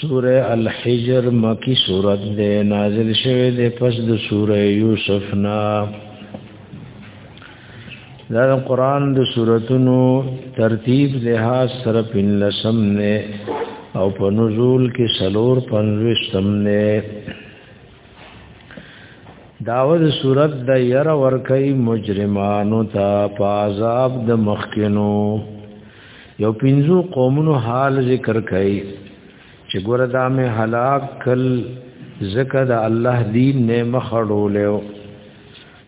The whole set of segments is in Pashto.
سوره الحجر مکی سورت ده نازل شوه ده پس د سوره یوسف نا دا د قران د سوراتونو ترتیب لحاظ سره پن لسم نه او په نزول کې سلور پنځوستم نه داود صورت د ير ورکي مجرمانو ته پازاب د مخکینو یو پینزو قومونو حال ذکر کړي چې ګوره دا مې هلاک کل زکه د الله دین نه مخړولیو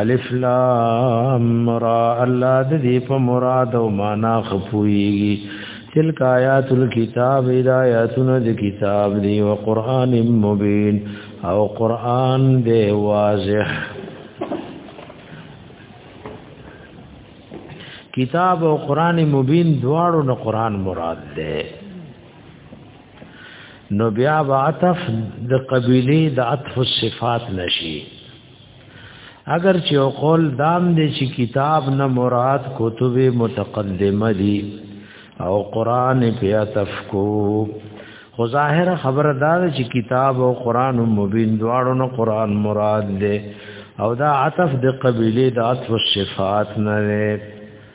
الف لام را الله د دې په مراد او معنا خپويږي تلک آیات الكتاب آیاتونه د کتاب دی او قران مبین او قران دی واضح کتاب او قران مبین دواړو نه قران مراد ده نو بیا عطف د قبیله د عطف الصفات نشي اگر چې او قول دام دې چې کتاب نه مراد کتب متقدمه دي او قران په تفکو خو ظاهر خبره دا چې کتاب او قران مبین دواړو نه قران مراد دې او دا عطف د قبيله د عطف الصفات نه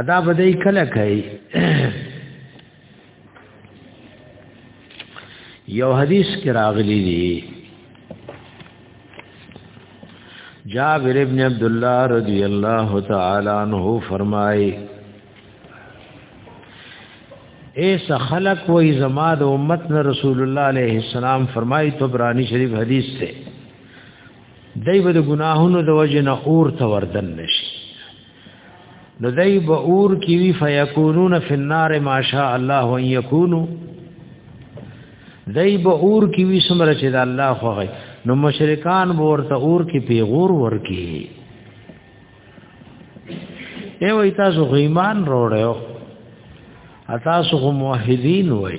ادا بدای کله کوي یو حدیث کې راغلی دی جابر ابن عبد الله رضی الله تعالی عنہ فرمای ایس خلق و زما د امت نه رسول الله علیه السلام فرمای تو برانی شریف حدیث سے دای به د ګناهونو د وجه نه اور ته وردن نشي نو دای به اور کی وی فیکونون فی النار ما شاء الله ان یکونو دای به اور کی وی سمره چې د الله خوغی نو مشرکان به ورته اور کی پیغور ورکی ای وای تاسو غیمان روړیو تاسو موحدین وای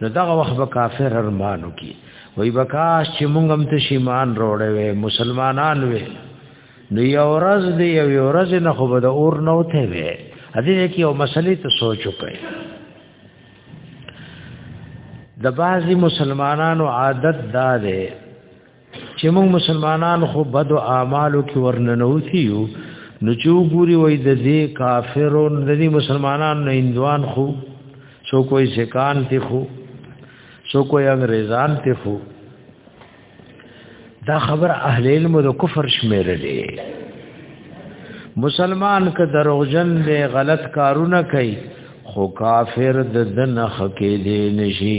نو دغه وخت به کافر ارمانو کی وای بکاش چې مونږ هم ته شیمان روړې وې مسلمانان وې نو یو ورځ دی یو ورځ نه خو به د اور نه وته وې هدي کې یو مسلې ته سوچ وکړي د بعضی مسلمانانو عادت دا ده چې موږ مسلمانان خو بد اعمالو کې ورننوتی یو نو چې وګوري وای د دې کافرو د دې مسلمانانو نه اندوان خو سو کوئی سکان تی خو سو کوئی انګریزان تی خو دا خبر اهل علم د کفر شمیرلې مسلمان که دروغجن دی غلط کارونه کوي خو کافر د دنه خکې دی نشي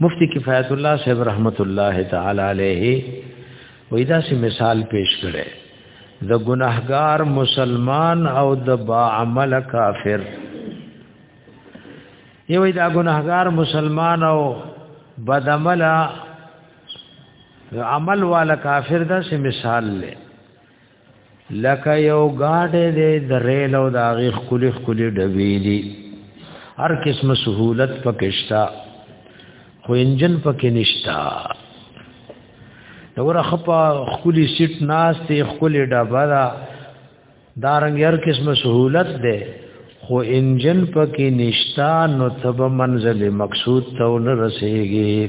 مفتی کفایت الله صاحب رحمت الله تعالی علیه وې دا سه مثال پیش کړي د ګناهګار مسلمان او د با عمل کافر یوې دا ګناهګار مسلمان او بد عمل عمل والا کافر دا سه مثال لې لکه یو گاډه دی د ریل او د هغې ښکلي ښکلي ډبې دي هر قسم سهولت پکې شته خو انجن پکې نشته دغه خپه خولي سیټ ناس ته خولي ډبا دا دارنګ هر قسمه سہولت ده خو انجن پکې نشتا نو تب منزل مقصود ته ول رسیږي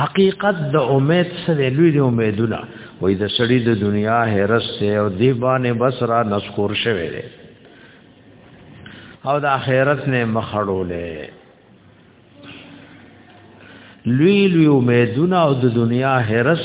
حقیقت د امید سره لوی دی امیدونه وای د سړی د دنیا هرس او دی باندې بسرا نسکور شوی دی او د اخرت نه مخړولې لوی لوی امیدونه او د دنیا هرس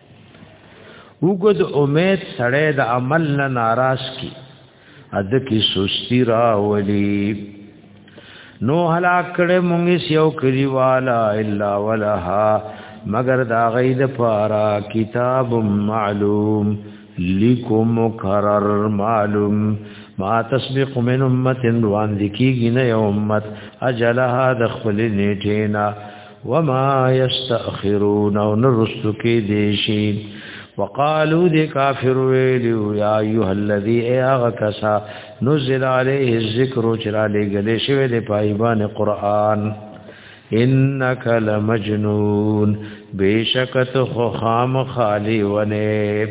وګد امید سړی د عمل نه ناراض کی اده کی سستی راولی نو هلاک کړه مونږ یو کلیوالا الا ولها مگر دا غید پارا کتاب معلوم لیکو مکرر معلوم ما تسبق من امت وان دکیږي نه امت اجلها د خپل نیټینا وما يستأخرون او نرستو کې دیشي وقالو دې کافر ویلو یا ایه الذی ایغه کسا نزل علیه الذکر چرا لګلې شوی د پایبان قران انک لمجنون بیشکت خو خام خالی ونه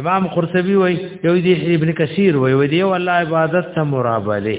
امام قرطبی وای یو دی ابن کثیر وای وای دی والله عبادت ته مرابله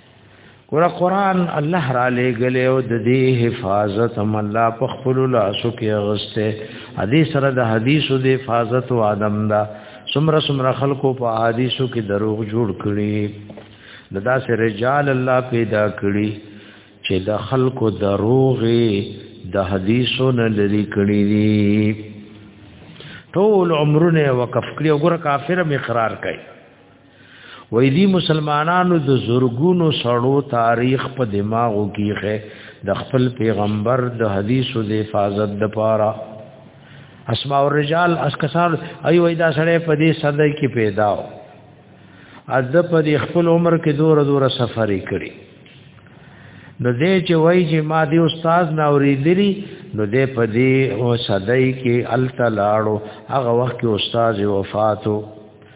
ګور قران الله را لېګلې او د دې حفاظت هم الله په خپل لاسو کې غسته حدیث سره د حدیثو د حفاظت او ادم دا سمره سمره خلکو په حدیثو کې دروغ جوړ کړي ددا سه رجال الله پیدا کړي چې د خلکو دروغي د حدیثو نه لري کړي دي ټول عمرونه وقف کړي وګوره کافر مې قرار کړي وې دي مسلمانانو د زورګونو سړو تاریخ په دماغو کېخه د خپل پیغمبر د حدیثو د حفاظت د پاره اسماء الرجال اسکسان ایو دا سړی په دې صدې کې پیدا و از په دې خپل عمر کې دور دور سفر کړی نو دې چې وای چې ما دې استاد نه اوریدلی نو دې په دې او صدې کې التلاړو هغه وخت کې استاد وفاتو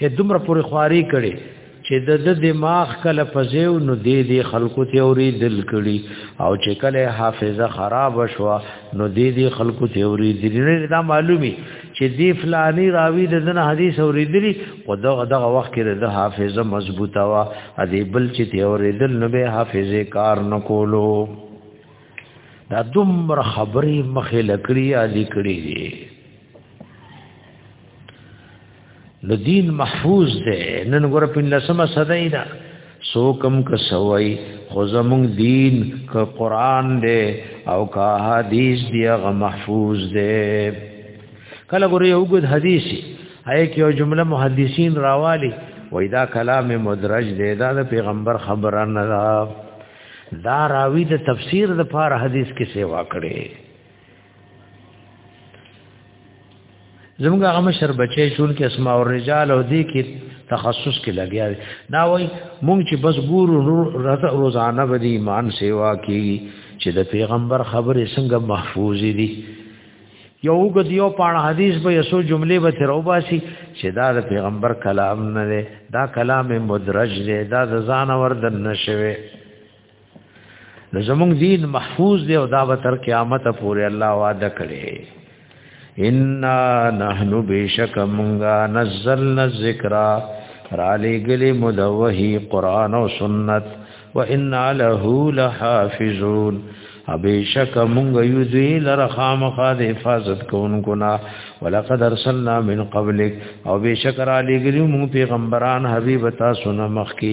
اې دومره پورې خواري کړي چې د د دماغ کله پزیو نو دی دی خلکو ته اوري دل کړي او چې کله حافظه خراب شو نو دی دی خلکو ته اوري دل دا معلومي چې دی فلانی راوی د دنه حدیث اوري دلی او دغه دغه وخت کې د حافظه مضبوطه وا ا دې بل چې ته اوري دل نو به حافظه کار نکولو دا دومره خبرې مخې لکړي علی کړي نو دین محفوظ دی نن ګور په لسمه صدای دا سو کم ک سوای خو زمون دین ک قران دی او کا حدیث دی غ محفوظ دی کله ګور یو ګد حدیثی هي کې یو جمله محدثین راوالی وای دا کلام مدرج دی دا د پیغمبر خبره نه دا دا راوی د تفسیر د پار حدیث کې سیوا کړي زموږ هغه مشر بچی شول کې اسماء الرجال او دې کې تخصص کې لګیا دی دا وای مونږ چې بس ګورو روزانه به دی ایمان سیوا کی چې د پیغمبر خبرې څنګه محفوظ دي یو وګد یو پاڼ حدیث به یسو جملې به تر وباسي چې دا د پیغمبر کلام نه دی دا کلام مدرج دی دا د ځان ور دن نشوي نو زمونږ دین محفوظ دی او دا به تر قیامت پورې الله وعده کړي ان نحنو بشک مونږه نزلنا الذکر را لګلې مدوهي قران او سنت وان له لحافظون ابشک مونږ یو دی لره خامخا د حفاظت کوونکو نه ولقد ارسلنا من قبلک او بشک را لګلې مونږ پیغمبران حبیب تاسو نه مخکي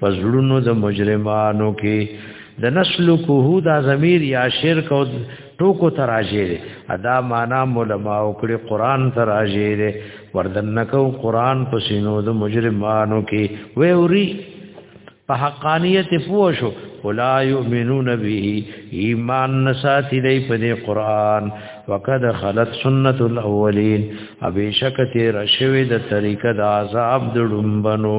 پزړونو د مجرمانو کې د نسل کوه دا ضمیر یا شرک او ټوکو تراجه دی ادا معنا علماء او کړي قران تراجه دی وردنکو قران په سینو د مجرمانو کې وې اوري په حقانیت پوه شو ولا یؤمنون به ایمان نساتی دی په دې قران وقد خلت سنت الاولین ابي شکته رشوی د طریقه د عذاب د ډمبنو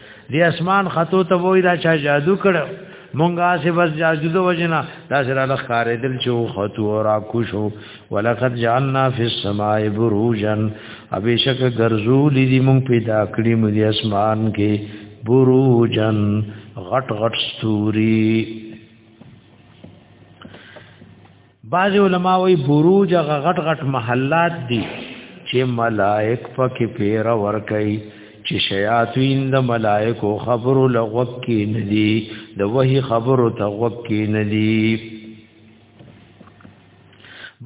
دی اسمان خطو ته وای دا چا جادو کړو مونږه سه بس جادو د وجنا دا سره لخ کارې دل چې خطو او را کوشو ولقد جعلنا فی السماء بروجا ابیشک غرزول دی مونږ پیدا کړی مو دی اسمان کې بروجن غټ غټ ستوري بعض علما وی بروج غټ غټ محلات دي چې ملائک پکې پیر ور کوي چې شیاطین د ملائکو خبرو لغوک کې ندي د وਹੀ خبرو ته غوک کې ندي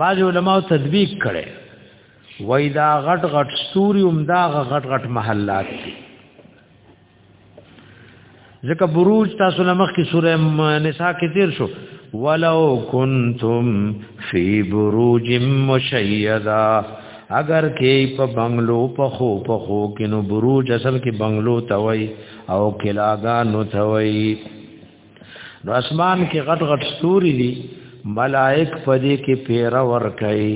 بعض علما تطبیق کړي وای دا غټ غټ ستوري هم دا غټ غټ محلات دي ځکه بروج تاسو لمخ کې سوره نساء کې تیر شو ولو کنتم فی بروج مشیدا اگر کې په بنگلو په خو په خو کې نو بروج اصل کې بنگلو توي او کلاګانو توي نو اسمان کې غټ غټ ستوري دي ملائک په دې کې پیرا ور کوي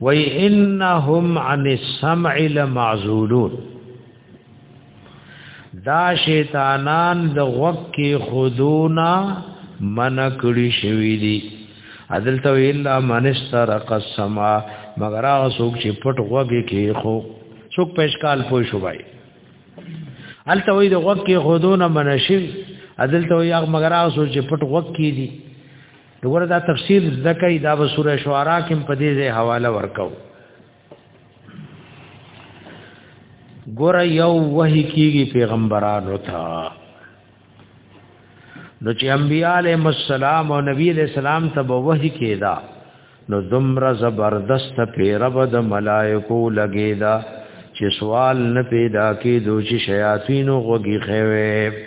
وی انهم عن السمع لمعذولون دا شیطانان د غوږ کې خودونا من کړی شوی دی عدل تو الا من استرق السما مگر هغه څوک چې پټ غوږ کې خو څوک پېشکال پوي شو بای عدل تو د غوږ کې خودونا من شي عدل تو یغ مگر هغه څوک چې پټ غوږ کې دی دغه دا تفصیل زکه دا به سوره شعرا کې په دې ځای حواله ورکاو ګور یو وਹੀ کیږي پیغمبرانو ته نو چې انبیاله مسالم او نبی له سلام ته به وਹੀ کېدا نو دمر زبردست پیرب د ملائکو لګیدا چې سوال نه پیدا کېدو چې شیاطین غوږی خوي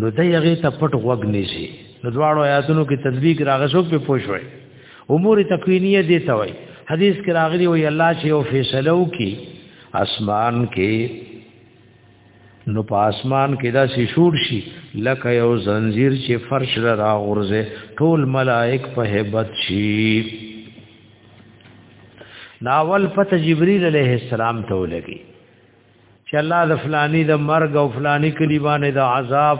نو د یغه ته پټ غوګ نشي نو دواړو آیاتونو کې تطبیق راغسو په پوښوي امور تکوینیه دي ته وای حدیث کې راغلی وي الله چې او فیصله وکي اسمان کې نو په اسمان کې دا سي شور شي لکه یو زنجیر چې فرش را راغورځي ټول ملائک په hebat شي ناول پته جبريل عليه السلام ته ولګي چې الله د فلانی د مرګ او فلانی کلی باندې د عذاب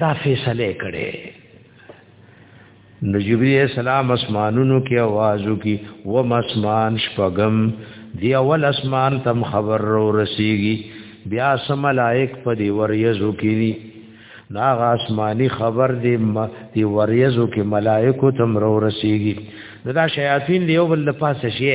دا فیصله کړي نو جبرئیل السلام اسمانونو کې आवाज وکي و مسمان شپغم دی اول اسمان تم خبر رو رسیږي بیا سم ملائک په دی وریزو کې دي دا آسمانی خبر دی دی وریزو کې ملائکو تم رو رسیږي دا شیاطین دی یو بل پاسه شي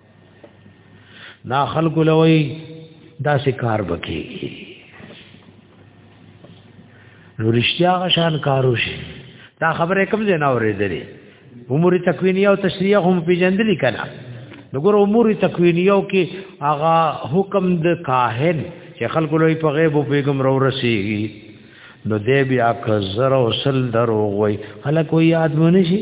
دا خلق لوی دا سکار بکی نو رشتیا غشان کارو شي دا خبره کوم ځای نه اورېدلې امور تکوینیه او تشریح هم پیژندلې کنا نګور امور تکوینیو کې هغه حکم د کاهن چې خلکو لوی په غیب او پیغام رو رسیږي نو دې بیا کزر او سل درو وای خلکو یاد مونږ شي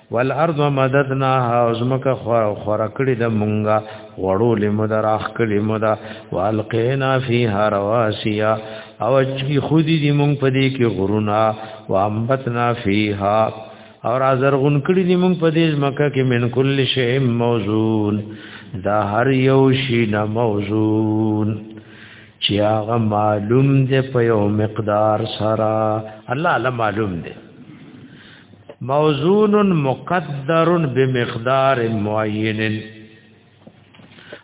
والارض مددناها ازمکه خور خور کړی د مونږه وړو لمد راخ کړی مدا والقینا فیها رواسیا او چی خودی دی مونږ پدې کې غرونا وانبتنا فیها او ازرغون کړی دی مونږ پدې مکه کې من کل شی موزون دا هر یو شی نه موزون چې هغه معلوم دی په یو مقدار سره الله له معلوم دی موزون مقدر بمقدار معین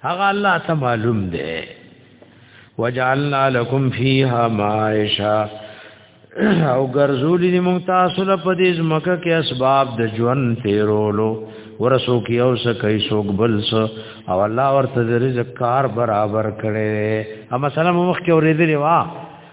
هغه الله ته معلوم دی وجعلنا لكم فيها معاشا او ګرځول دي مونږ تاسو له پدې ځمکه کې اسباب د ژوند تیرولو ورسو کې او څه کوي څوک بل څه او الله ورته رزق کار برابر کړي اما سلام مخ کې اورېدلې وا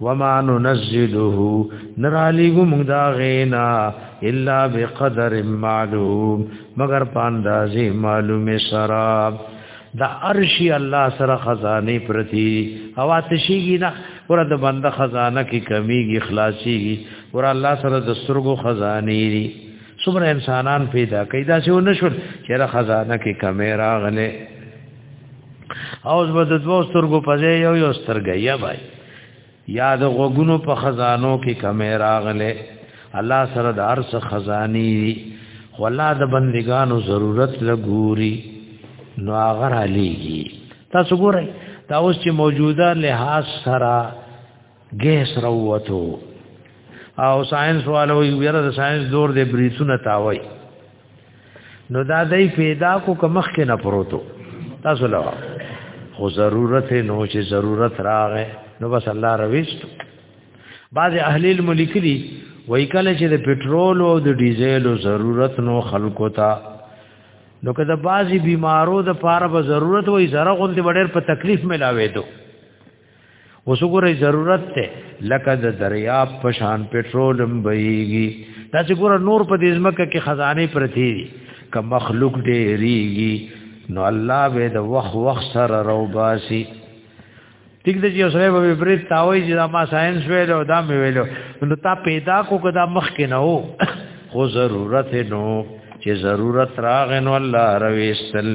وما ننزله نرالیګو موږ دا غینا الا بقدر معلوم مگر پاندازې معلومه سراب دا ارشی الله سره خزانه پرتی او اتشیږي نه ور د بنده خزانه کې کمیږي خلاصيږي ور الله سره د سترګو خزانه دي څومره انسانان پیدا کیدا چې ونشول چې خزانه کې کمیرا غله او اوس به د دوو سترګو په ځای یو یو سترګې یا بای یا د غوګونو په خزانو کې کمې راغله الله سره د ارس خزانی دی خو الله د بندگانو ضرورت لګوري نو هغه را لېږي تاسو ګورئ دا اوس چې موجوده لحاظ سره ګیس راووتو او ساينس والو یو یره د ساينس دور د بریسونه تاوي نو دا دای پیدا کو کمخ کې نه پروتو تاسو لا خو ضرورت نو چې ضرورت راغې نو بس الله رويست بعض اهل الملک دي وای کله چې د پټرول او د ډیزل ضرورت نو خلکو ته نو کله بعضی بیمارو د پاره به ضرورت وای زره غونډه ډېر په تکلیف ملاوي دوه اوس وګورئ ضرورت ته لکه د دریاب په شان پټرولم بهيږي دا چې ګوره نور په دې ځمکه کې خزانه پرتی دي که مخلوق ډېریږي نو الله به د وخ وخ سره روباسي ټیک دی چې سره به برید تاوي چې دا ما ساينس ویلو دا مې ویلو نو تا پیدا کو کدا مخ کې نه وو خو ضرورت نو چې ضرورت راغنو الله رويستل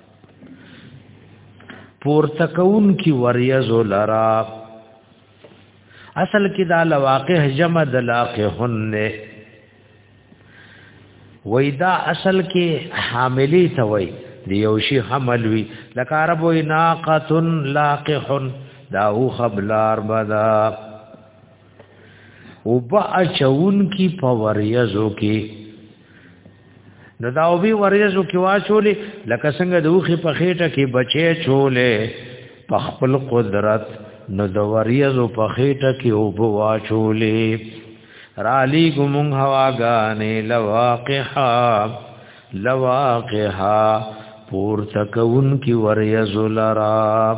پورته کون کی وریزو لرا اصل کې دا لواقع جمع د لاقهن نه وای دا اصل کې حاملی ته وای دی یو شی حمل وی لکه عرب وای ناقه لاقهن دا او خبلار بدا او با اچون کی په وریزو کې نو دا او به وریزو کې واچولې لکه څنګه د وخې په خېټه کې بچې چولې په خپل قدرت نو د وریزو په خېټه کې او به واچولې رالی ګمون هواګانې لواقحا لواقحا پور تکون کی وریزو لراب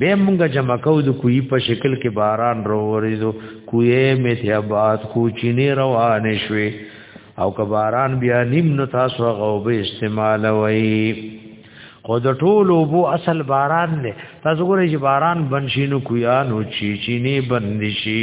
به مونږه جمع کو د کوی په شکل کې باران وروریدو کوی می ته آباد کو چینه روان شوي او که باران بیا نیم نو تاسو غوبه استعمال وای خو د ټول وبو اصل باران نه تاسو ګورئ چې باران بنشینو کویا نو چی چینه بند شي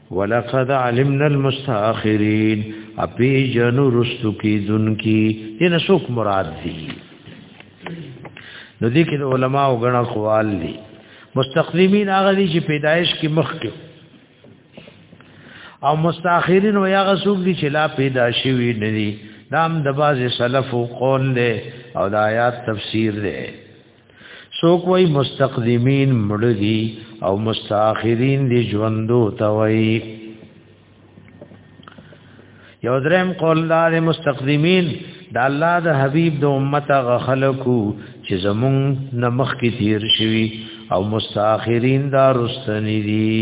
ولقد علمنا المستاخرين اپی جنو رستو کی دن کی دین سوک مراد دی نو دی کې علماء او غنا قوال دي مستقدمین هغه دي چې پیدایش کې مخ کې او مستاخرین و یا غسوک دي چې لا پیدا شوی نه دي دام د باز سلف او قول له او د آیات تفسیر ده سوک وای مستقدمین مړ دي او مستاخرین دي ژوندو توي یو درم قول دار مستقدمین د الله د حبیب د امت غ خلقو چې زمون نمخ کې تیر شوی او مستاخرین دا رستنی دي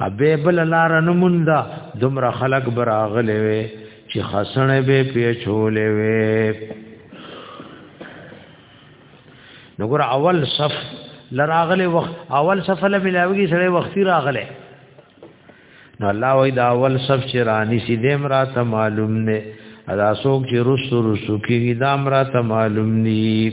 ابه بل لار نه موندا دومره خلق براغلې وي چې خسن به پیچولې وي نګور اول صف لراغله وخت اول صف له ملاوي سره وختي راغله نو الله وای دا اول صف چې رانی سي دیم را ته معلوم نه ادا سوک چې رسو رسو کېږي دا مرا ته معلوم نه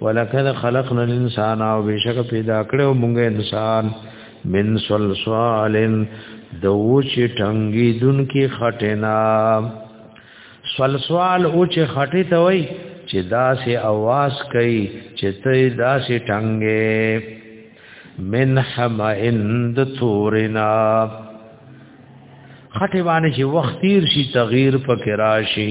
ولقد خلقنا الانسان او بشک پیدا کړو موږ انسان من صلصال د وچ ټنګي دن کې خټینا صلصال او چې خټی ته وای چې داسې आवाज کوي چې ته داسې ټنګې من حمئند تورنا خټه باندې چې وخت تیر شي تغییر پکې راشي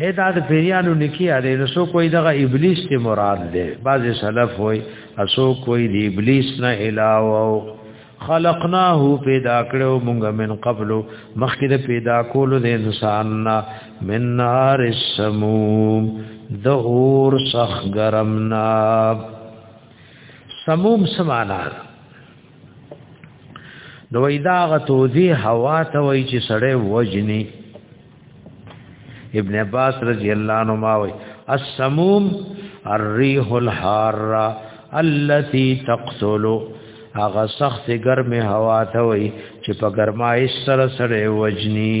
هي دا د پیریانو نکی اړ نو سو کوئی دغه ابلیس ته مراد ده بعض سلف وای اسو کوئی دی ابلیس نه علاوه او خلقناه پیدا کړو مونږ من قبل مخکې د پیدا کولو د انسان نه من نار السموم د اور سخ گرمنا سموم سمانا نو ایدا غتوزی هوا ته وای چې سړی وجنی ابن عباس رضی الله عنه ما وای السموم الريح الحاره التي تقتل هغه سخت ګرمه هوا ته وای چې په ګرمای سره سره وجنی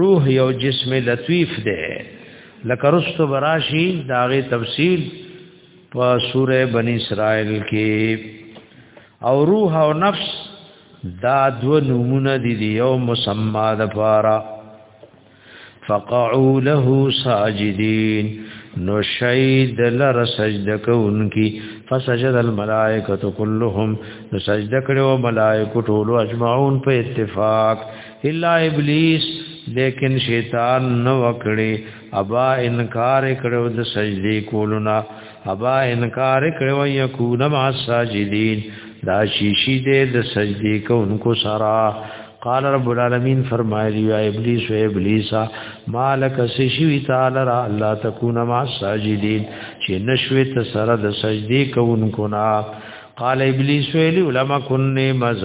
روح یو جسم لطیف دی لکه رستو براشی داغه تفصیل په سوره بنی اسرائیل کې او روح او نفس دا دو نمونه دي دی یو مسما د پارا فقعوا له ساجدين نو شید لر سجده کوونکی فسجد الملائکه كلهم نو سجده کړو ملائکه ټول اجمعون په اتفاق الا ابلیس لیکن شیطان نو وکړي ابا انکار کړو د سجدي کولنا ابا انکار کړو یکون مع الساجدین دا شیشی دې د سجدي کوونکو سرا قال رب العالمین فرمایلی یا ابلیس و ابلیسا مالک سشوی تعالی را الله تکون مع الساجدین چې نشوي ته سره د سجدي کوونکو نا قال ابلیس ویلی علماء کنه مز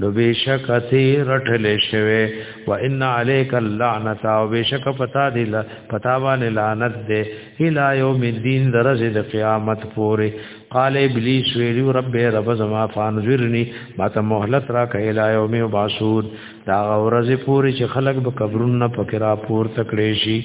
نو بشک ته رټل شوی و ان علیک اللعنه او بشک پتا دی پتا باندې لعنت دی الی یوم الدین درجه د قیامت پورې قال ابلیس ویلی رب رب زما فانذرنی ما ته مهلت را کای الی یوم یبعثون دا ورځ پورې چې خلق به قبرونه پکرا پور تکړې شي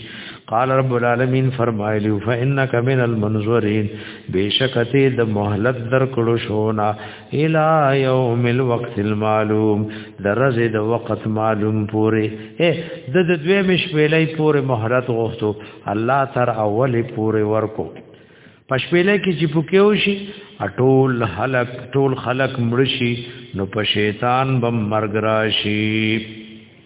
قال رب العالمین فرمایلی فانک من المنظرین بشکته د مهلت در کړو شونا الى يوم الوقت المعلوم درز د وقت معلوم پوره اے د د دوی مش ویلې پوره مهرت غوښتو الله تر اول پوره ورکو پښپېلې کې چې پکيو شي اټول حلق ټول خلق مرشي نو په شیطان بم مرګ راشي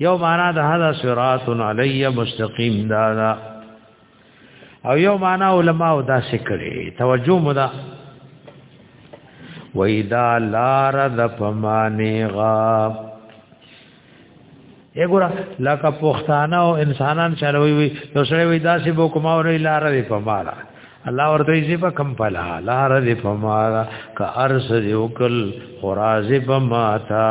یو معنا د هدا صراط علی مستقیم دا, دا او یو معنا علما او دا سکړي توجه مدا وېدا لار د پمانه غاب یګورا لکه پښتانه او انسانان چلوي وي نو سره وي داسې بو کومه ورې لار دې پمارا الله ورته یې په کم پلا لار دې پمارا ک ارس دې وکل خراز په ماتا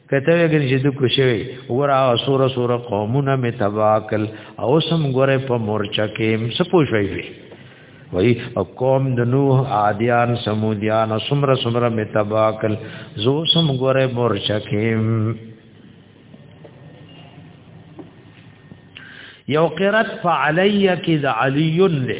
کته وګر چې د کوشوي ورا سور سور قومونه می تباکل او سم ګره په مورچا کې څه پوښوي وي وای او قوم د نوح عادیان سمودیان سمره سمره می تباکل زو سم ګره مورچا کې یو قرات فعلیه کې د علیون له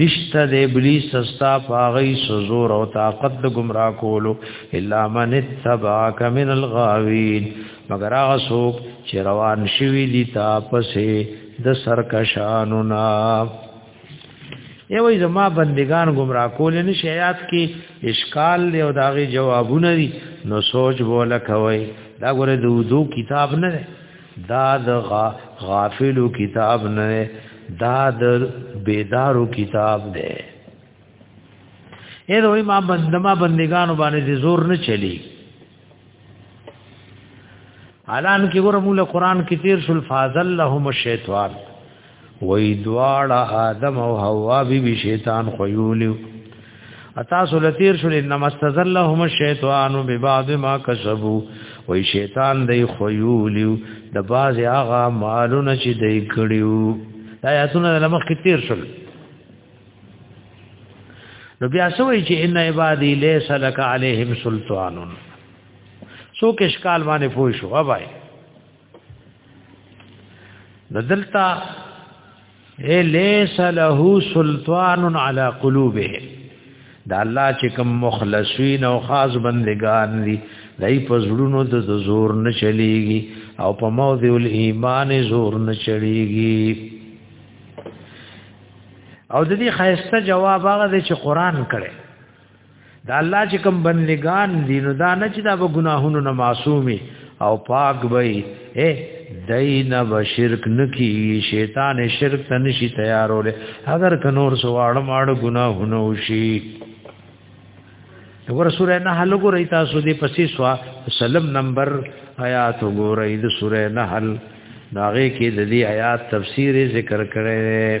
نشته د ابلیس ستا پاغی سزور او طاقت د گمراه کولو الا من اتبعك من الغاوین مگر هغه څوک چې روان شوی دي تا پسې د سرکشانو نا یوې زما بندگان گمراه کول نه شیات کې اشکال دی او داغه جوابونه دي نو سوچ بوله کوي دا ګوره د وضو کتاب نه دا د غافلو کتاب نه دا د بیدارو کتاب دی اې دوی ما بندما بندگانو باندې زور نه چلی الان کې ګوره مولا قران کې تیر شل فاضل لهم الشیطان وی دواړه آدم او حوا بی بی شیطان خویولیو اتا سلطیر شل انما استزلهم الشیطان ببعض ما کسبو وی شیطان دی خویولیو د باز هغه مالونه چې دی کړیو دا یاتونه لمخ کې تیر شل نو بیا سوې چې ان عبادی لیس لک علیہم سلطان سو کې اشکال باندې پوښو وای ندلتا اے لیس له سلطان علی قلوبه دا الله چې کوم مخلصین او خاص بندگان دي دای په زړونو د زور نه چلیږي او په موضع الایمان زور نه چلیږي او د دې خیسته جواب هغه چې قران کړي دا الله چې کوم بندگان دي نو دا نه چې دا به ګناهونو نه معصومي او پاک وي اے دین و شرک نکی شیطان شرک ته نشي تیارول اگر کنور سواړ ماړ ګناهونه وشي وګوره سورې نه حل ګورې تاسو دې پسې سوا سلم نمبر آیات وګورې د سورې نه حل داغه کې د دې آیات تفسیر ذکر کړي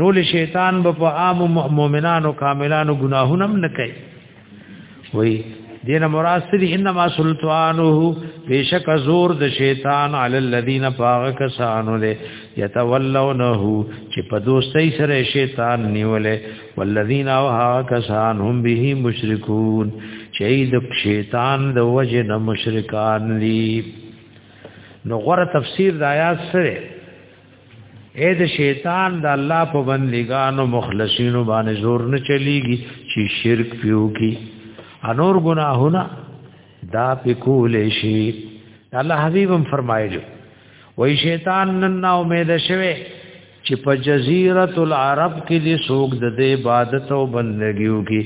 نو له شیطان به په عام مؤمنانو کاملانو ګناهونه نه کوي وای دین مراد سری انما سلطانه بیشک زور د شیطان علی الذین فاغ کسانو له یتولونه چې په دوستۍ سره شیطان نیولې والذین او ها کسان هم به مشرکون چې د شیطان د وجه نه مشرکان دي نو غره تفسیر د آیات سره اې د شیطان د الله په بندګانو مخلصینو باندې زور نه چلیږي چې شرک پیو کی انور گناهونه دا پکول شي الله حبیبم فرمایلو وای شیطان نن نا امید شوه چې په جزیره العرب کې دې سوق د عبادت او بندګیو کې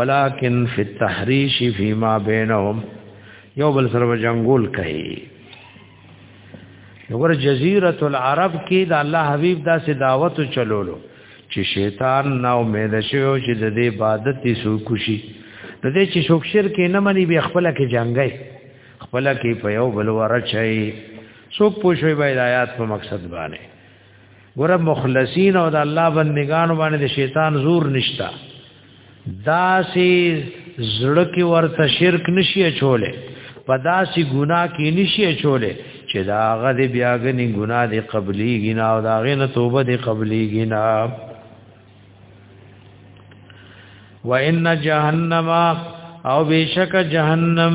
ولکن فی التحریش فیما بینهم یو بل سره جنگول کوي نور جزیره العرب کې د الله حبیب داسې دعوت چلولو چې شیطان نا امید شي او چې د دې عبادت یې سو کوشي د دې چې شوک شرک نه مني به خپل کې جنگي خپل کې په یو بل ورچي څوک پوښوي باید آیات په مقصد باندې ګوره مخلصین او د الله بندگان باندې د شیطان زور نشتا داسې زړه کې ورته شرک نشي چولې په داسې ګناه کې نشي چولې چې دا هغه دې بیاګنې ګناه دې قبلي ګنا او دا غې نه توبه دې قبلي ګنا وان جهنم او بشک جهنم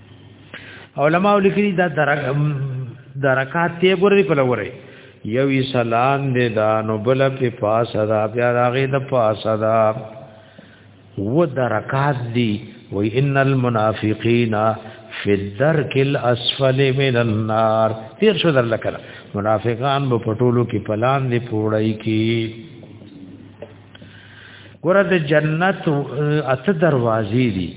علماء لیکلي دا درک درکات ته ګورې په لوري یو سلام دې دا نو بل په پاس دا بیا راغې د پاس دا و درکات دی و ان المنافقین فی الدرک الاسفل من النار تیر شو در لکه منافقان په پټولو کې پلان دی پوړای کی ګوره د جنت اته دروازې دي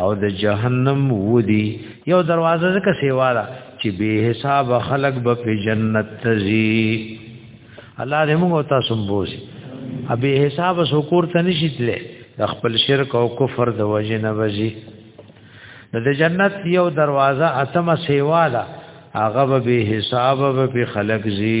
او د جهنم ودی یو دروازه ځکه سیوا ده چې به حساب خلق به په جنت تزي الله دې موږ تاسو بوزي ابي حساب سکور ته نشیتله د خپل شرک او کفر د وجه نه وځي د جنت یو دروازه اتمه سیوا ده هغه به حساب به خلق زی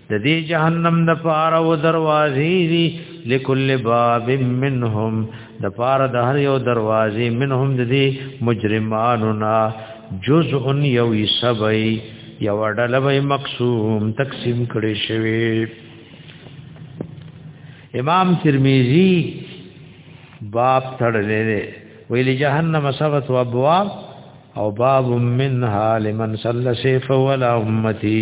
د دې جهنم د پاره و دروازې دي لكل باب منهم د پاره د هر یو دروازې منهم د دې مجرمانو نا جزء یو سبي یو ډلوي مقسوم تقسیم کړي شوی امام ترمذی باب تړلې ویل جهنم سبت و ابواب او باب منها لمن صلى سيف ولا امتي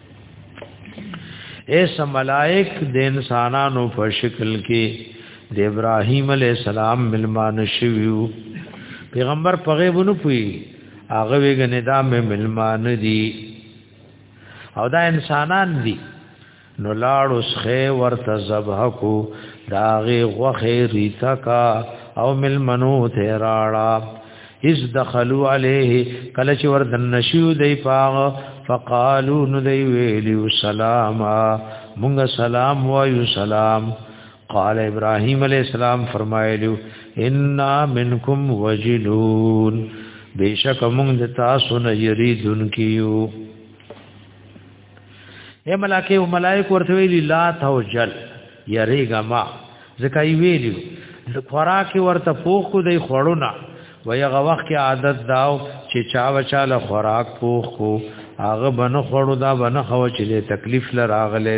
ایس ملائک د انسانانو په شکل کې د ابراهیم علی السلام ملمان شویو پیغمبر په غیبونو پوي هغه وګنه دا مې ملمان دي او دا انسانان دي نو لاړو سخه ورته ذبح کو داغه غوخه ریتا کا او ملمنو ته راړه اذ دخلوا عليه کله چې ور دن شو دی پاغ فقالو نو دی ویلی سلاما مونږ سلام وایو سلام قال ابراهيم عليه السلام فرمایلو ان منکم وجلون بیشک مونږ د تاسو نه یریدون کیو اے ملائکه او ملائک ورته ویلی لا توجل یریګه ما ځکه یې ویلی خوراک ورته پوخ کو دی خړونه ویغه وخت کې عادت داو چې چا وچاله خوراک پوخ کو هغه بنه خړو دا بنه خو چې تکلیف لراغله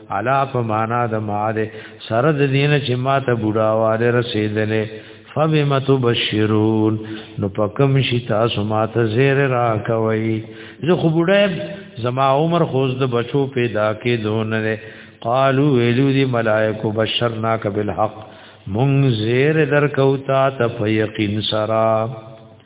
علا په معنا د ما ده سره د دینه چې ما ته بډاواله رسیدلې فبما تبشرون نو پکم شي تاسو ما ته زیر را کوي زه خو بډای زما عمر خوز د بچو پیدا کې دون نه قالو ویلو دی ملائکه بشرناک بالحق مونږ زیر درکو تا ته په یقین سره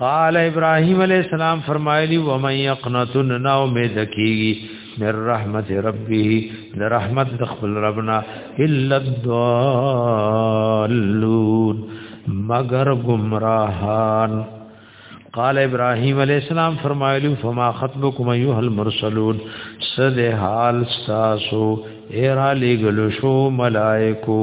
قال ابراهيم عليه السلام فرمایلی و من يقنتن نا امید کیږي من رحمت ربه لرحمت خپل ربنا الا الضالون مگر گمراهان قال ابراهيم عليه السلام فرمایلی فما خطبكم ايها المرسلون سد حال ساسو اے را لګلو شو ملائکو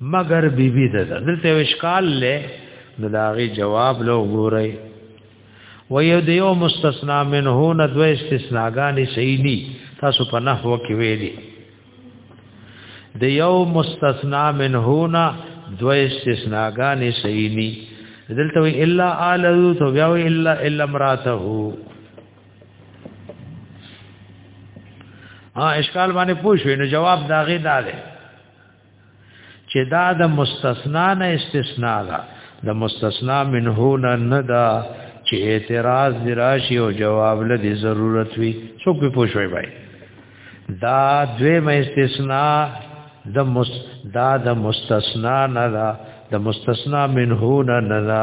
مگر بی بی ده دلته اشکال له نو داغي جواب لو ګورئ و یو د یو مستثنا منه نه دو استثناګانې صحیح ني تاسو په نحو کې ویلي د یو مستثنا منه نه دو استثناګانې صحیح ني دلته وی الا آل لوط بیا وی الا الا امراته ها اشکال باندې پوښوي نو جواب دا غي دا دی چې دا د مستثنا نه استثنا ده د مستثنا منه نه نه دا چې اعتراض دراشي او جواب لدی ضرورت وي څوک به پوښوي بای دا دوی مې استثنا د مس دا د مستثنا نه دا د مستثنا منه نه نه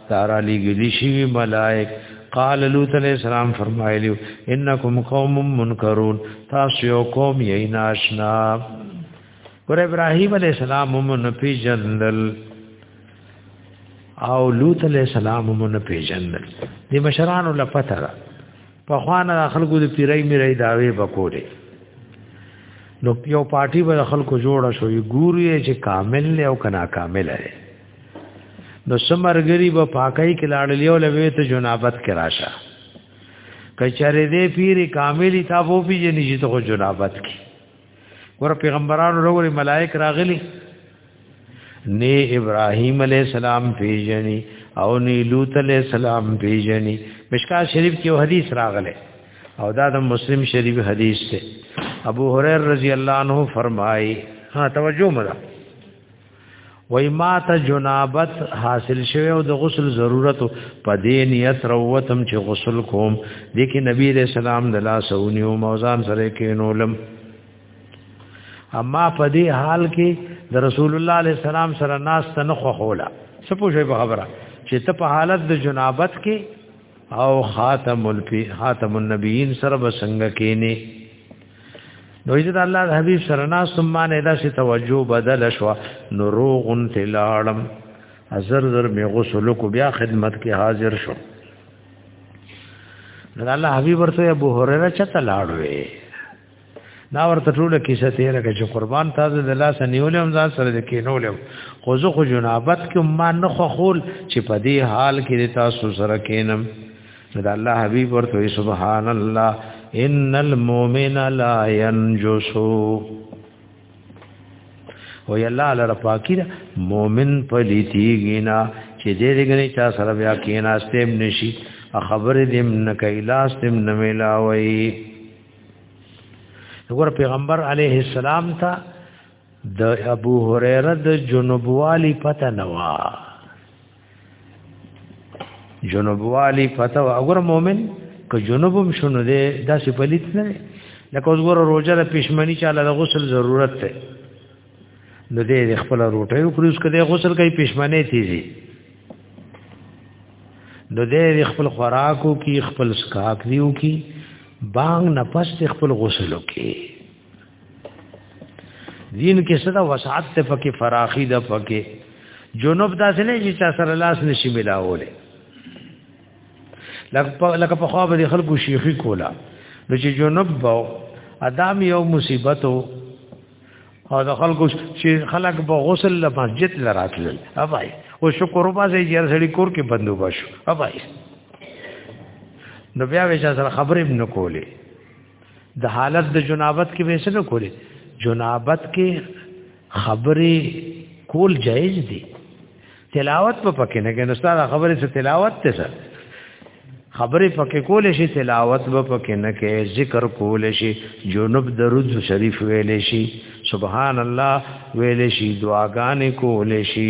دارا لګلی شوی ملائک قال لوط علیہ السلام فرمایلی انکم قوم منکرون تاسو یو قوم یی ناشنا ور ابراهیم علیہ السلام من پی جندل او لوط علیہ السلام من پی جندل دی مشرانو لپته را په خوانه خلکو د پیرای میرای داوی بکوله نو یو پارټي به خلکو جوړه شوې ګوري چې کامل او کنا کامل دی نو سمرګری به پاکای کې لاړلی او لوي ته جنابت کې راشه کچره دې پیری کاملی تا وو پیجنې چې ته جنابت کې ور پیغمبرانو وروړي ملائک راغلي نه ابراهيم عليه السلام پیجنې او نه لوط عليه السلام پیجنې مشکا شریف کې حدیث راغله او دا د مسلم شریف حدیث ته ابو هريره رضی الله عنه فرمایي ها توجه مده وای ما ته جنابت حاصل شوه او د غسل ضرورت په دې نیت روتم چې غسل کوم د کې نبی رسول الله د لاس اونی او موزان سره کې نولم اما په دې حال کې د رسول الله علیه السلام سره ناس ته نه خوخوله سپو شي په خبره چې ته په حالت د جنابت کې او خاتم الفی خاتم النبیین سره بسنګ کېنی نو چې الله د حبيب سره نا سمانه دا شي توجه بدل شو نو روغن تلاړم ازر زر می غسل کو بیا خدمت کې حاضر شو نو الله حبيب ورته ابو هريره چته لاړ وې دا ورته ټول کیسه تیر کې چې قربان تاسو د لاس نیولم ځان سره د کینولم خو زه خو جنابت کې ما نه خو خول چې په دې حال کې تاسو سره کینم دا الله حبيب ورته سبحان الله ان المؤمن لا ينجسو او یلا لره پاکی دا مؤمن پلیتیږي نه چې دې دګنې چا سره بیا کې ناستم نشي خبر دې من کایلاس دې من ملاوي وګور پیغمبر علیه السلام ته د ابو هريره د جنوبوالي پته نوا جنوب والی پته وګور مؤمن که جنوبم شنو دی دا سی پلیت نه لکه اوس ګور روزه د پښمنی چاله د غسل ضرورت ته نو دې خپل روټه یو کروز کده غسل کوي پښمنه تیزی نو دې خپل خوراکو کی خپل سکاک دیو کی بانګ نه پس خپل غسل وکي دین کې صدا وسعت ته پکې فراخي ده پکې جنوب داسې نه چې چا سره لاس نشي ملاوله لکه په خوا به خلکو شيخي کولا نو چې جنوب باو ادم یو مصیبت او د خلکو چې خلک به غسل له مسجد لراتل اوبای او شکر وبا زې جر سړي کور کې بندو بشو اوبای نو بیا وې چې سره خبرې نه کولې د حالت د جنابت کې به څه کولې جنابت کې خبرې کول جایز دي تلاوت په پکې نه کې نو ستاسو خبرې څه تلاوت ته څه خبرې پکې کول شي تلاوت به پکې نه کې ذکر کول شي جنوب درود شریف ویل شي سبحان الله ویل شي دعاګانې کول شي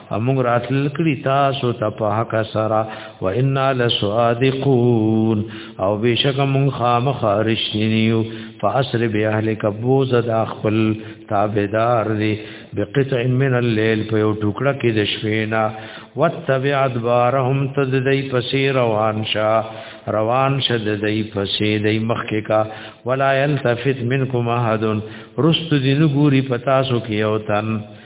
امون راتل کړي تاسو ته په حق سره و ان لسوادقون او بشک مون خامخ رشتنیو فاسر به اهل کبوز د خپل تابعدار دی بقطع من الليل په یو ټوکړه کې د شپې نه وتبع ادبارهم تددی پسې روان شه روان شه ددی پسې دای مخکې کا ولا يلتفت منکم احد رست دین ګوري پتا سو کې او تن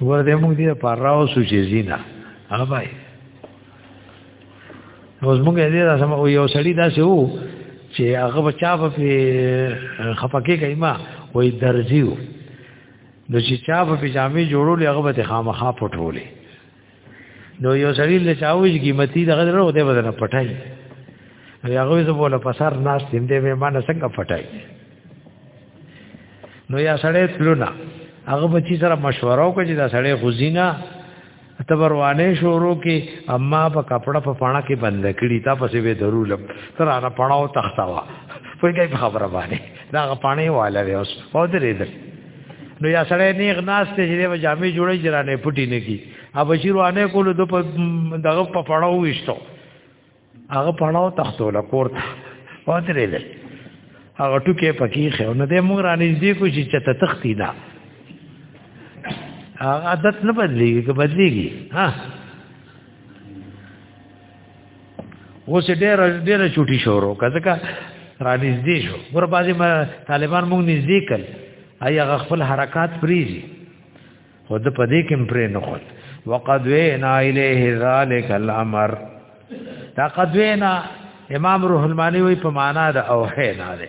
ورته موږ دې پر راو سوچې زینا هغه بای نو موږ دې دا سم یو سړی دا سه وو چې هغه بچا په خپکه کوي ما وای درځیو نو چې چا په پجامې جوړولې هغه به خامخا پټولې نو یو سړی له چاویش قیمتي دغه درو دی بدل پټای نو هغه زه بوله پسر ناس تیم دی به مان څنګه پټای نو یا سړی تلونه هغه بچی سره مشوره وکړي چې دا سړی غزینا تبروانه شروع کې اما په کپڑا په پاڼه کې بند کړي تا پسې به ضرور لب تر هغه پاڼه او تختوا په دې خبره باندې دا پاڼه والا دی اوس او درې درې نو یا سره نیغ ناس ته چې د جامع جوړی جرانه پټی نه کی ا بشیر وانه کول د دغه په پړاو وشتو هغه پړاو تختول کور ته وترېل هغه ټکه پکې خو نه د مونږ رانیز دی کو چې چته تختی دا عادت نه بدلیږي که بدلیږي ها اوس ډېر ډېر چټي شورو کځکه را نږدې شو ګور بازي طالبان موږ نږدې کړ اي هغه خپل حرکت پریزي خود په دې کې پرې نه خود وقد وینا الیه ذلک الامر دا قد وینا امام روح المانی وی په معنا د اوهینا ده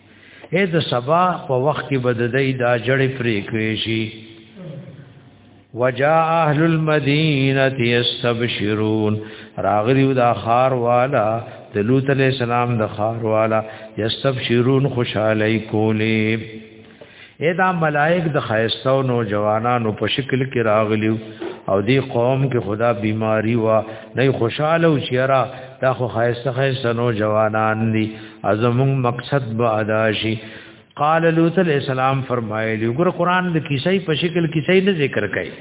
اې د سبا په وخت کې بددای دا جړې پرې کوي شي وجاء اهل المدینه یستبشرون راغلی دا خار والا د لوط علیہ السلام د خار والا یستبشرون خوشاله کولی اې دا ملائک د خیستو نو جوانانو په شکل کې راغلیو او دی قوم کې خدا بیماری وا نه خوشاله او چیرې دا خو خیسته خیسته نو جوانان دي ازمون مقصد به ادا شي قال لوط علیہ السلام فرمایلی ګور قران د کیسې په شکل کیسې نه ذکر کړي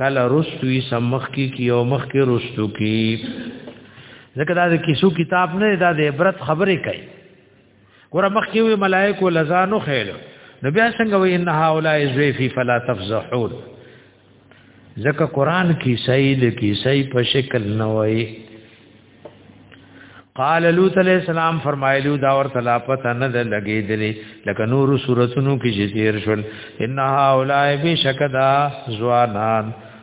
کله رستوي سمخ کی کی او مخ کی رستو کی ځکه دا د کیسو کتاب نه دا د عبرت خبرې کوي ګور مخکې وی ملائکه لزانو خیر نو بیا څنګه وی ان هؤلاء ذیفی فلا تفزحون ځکه قران کې صحیح د کې صحیح په شکل نه وای قال لوط علیہ السلام فرمایلو دا ورته لا پته نه ده لګېدلې لکه نور سوراتونو کې چې تیر شول ان هؤلاء بشکدا زوانان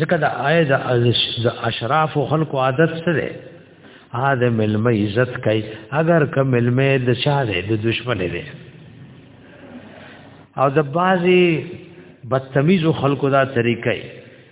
ځکه د آیت د اشراف او خلق عادت سره هاذ ملمه عزت کوي اگر که ملمه د چا دی د دشمن دی او د بازي بدتمیز خلقو دا طریقې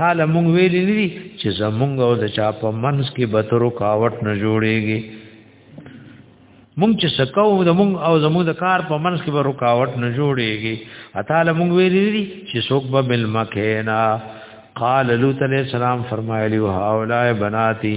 تعالی مونږ ویلي دي چې زمونږ او د چا په منځ کې به تر رکاوټ نه جوړيږي مونږ چې سکو د مونږ او زموږ د کار په منځ کې به رکاوټ نه جوړيږي تعالی مونږ ویلي دي چې څوک به بل مکینا قال لوط علیہ السلام فرمایلی او هاولای بناتی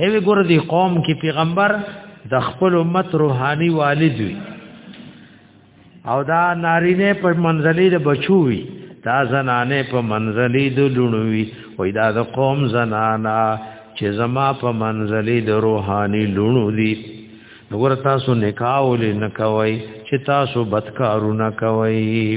هی ګور دی قوم کې پیغمبر د خپل امت روحاني والد وي او دا نارینه په منځلې د بچو وي دا زنانه په منځلې د لونو وي وای دا د قوم زنانا چې زما په منځلې د روحاني لونو دي نور تاسو نکاح ولې نکوي چې تاسو بدکارونه کوي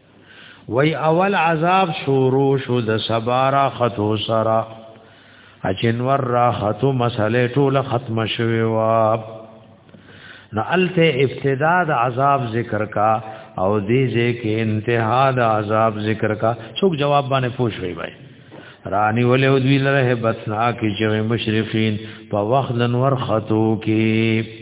وای اول عذاب شورو شو د سبارا خطو سرا اچنور را خطو مسئله ټول ختم شوی و نو الته ابتدا د عذاب ذکر کا او دې ځکه انتها د عذاب ذکر کا څوک جواب باندې پوښ وی وای رانی ولې او دوی لره بتنا کې چې مشرفین په وخت لنور خطو کې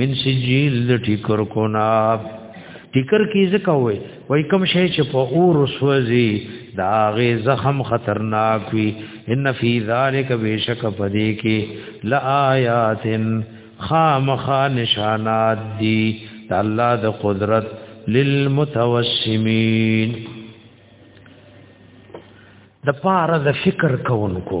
من سجیل د ټیکر کو نا ټیکر کی زکه وای وای کم شی چې په اور سوځي دا غي زخم خطرناک وی ان فی ذلک بیشک پدی کی لآیات خامخ نشانات دی د الله د قدرت للمتوسمین د پاره د فکر کوونکو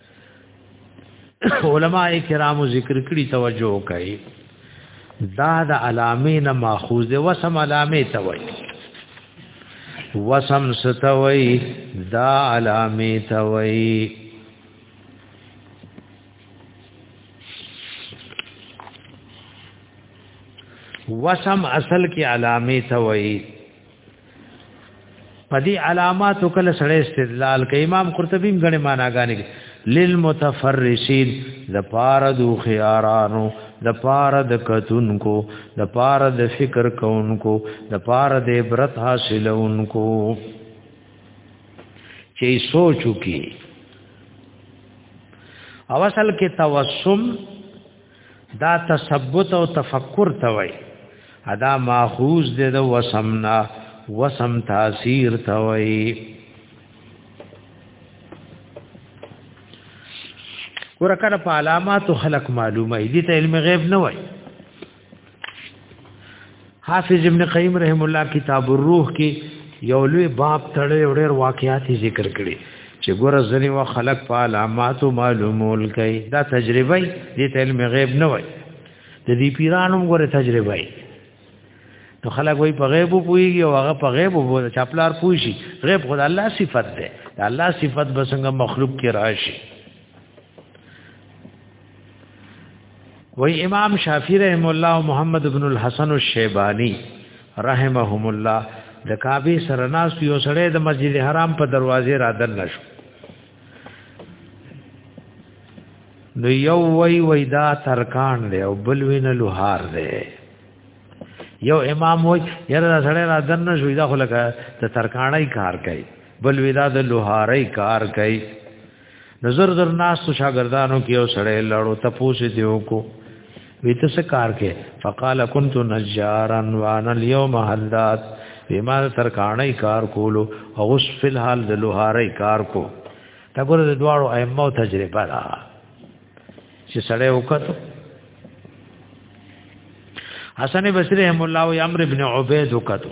علماء کرامو ذکر کړی توجه کوي دا د علامه نه ماخوذ دی وسم علامه ته وایي وسم ستوي دا علامه ته وایي وسم اصل کې علامه ته وایي په دې علامات کله سره استدلال کوي امام قرطبي هم غني معناګانې کوي للمتفرسین د پار د خيارانو د پار د کتونکو د پار د فکر کوونکو د پار د عبرت حاصلونکو چې سوچو کې او اصل کې توسم دا تثبت او تفکر ته وای ادا ماخوذ دې د وسمنا وسم تاثیر ته وای ورکه په علامات خلق معلومه دي ته علم غیب نه وای حافظ ابن قیم رحم الله کتاب الروح کې یو لوی باب تړې وړې واقعات ذکر کړي چې ګور زنی و خلق په علامات معلومول کوي دا تجربه دی ته علم غیب نه وای د دې پیرانو ګور تجربه دی نو خلک وای په غیب پويږي او هغه په غیب وو چاپلار پوي شي غیب خدای الله صفت ده الله صفت بسنګ مخلوق کې راشي وی امام شافعی رحم الله او محمد ابن الحسن الشیبانی رحمهم الله د کعبه سره ناس یو سړی د مسجد حرام په دروازه را دن نشو نو یو وی وی دا ترکان دی او بل وینه لوهار دی یو امام وای یره دا سړی را دن نشو دا خلک د ترکانای کار کوي بل ودا د لوهارای کار کوي نظر در ناس شاګردانو کې او سړی لړو تپوسې دی وکړو وی ته څه کار کې فقال كنت نجارا وانا اليوم حداد بما تر کانای کار کولو او اوس فل حال د لوهارای کار کو تا ګور د دواړو ائمه تجربه را چې سړی وکړو حسن بصری رحم الله او عمرو ابن عبید وکړو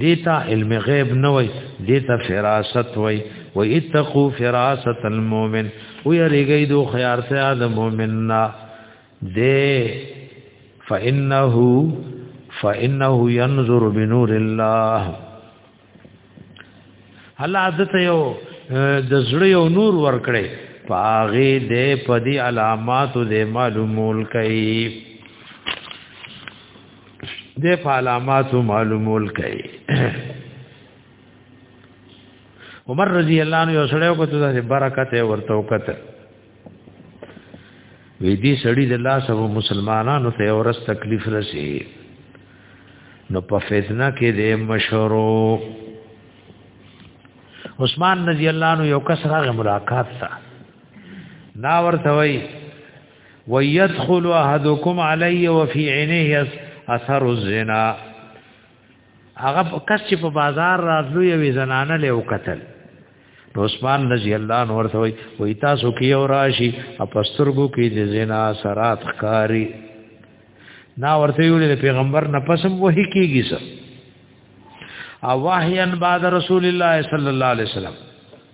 دیتا علم غیب نه وای دیتا فراست وای و اتقوا فراست المؤمن و یریږي دو خیارته د مؤمننا دې فانه فانه ينظر بنور الله الله عادت یو د زړه یو نور ورکړي پاغه دې پدی علامات دې معلومول کوي د علامات معلومول کوي عمر رضی الله عنه یو سړیو کو ته برکت ورته وکته وی دې سړی د الله سب مسلمانانو ته اورس تکلیف رسی نو په فتنه کې دې مشورو عثمان رضی الله عنه یو کس راغ ملاقات تا نا ورته وی ويدخل احدكم علي وفي عينه اثر الزنا هغه کس چې په بازار راتلو یوې زنانه له وکتل نو عثمان رضی الله عنه ورته وی وی تاسو کې او راشي اپسترګو کې د زنا سرات خکاری نا ورته یو د پیغمبر نه پسم وਹੀ کیږي سر او وحیان بعد رسول الله صلی الله علیه وسلم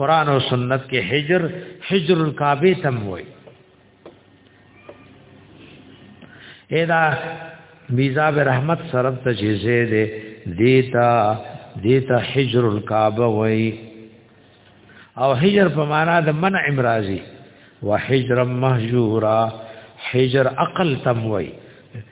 قران او سنت کې حجر حجر الکعبه تم وای ادا میزا به رحمت سره ته جزې دې دیتا دیتا حجر الکعبه وای او حجر په معنا د منع امراضی وحجر مهجورا حجر عقل تم وای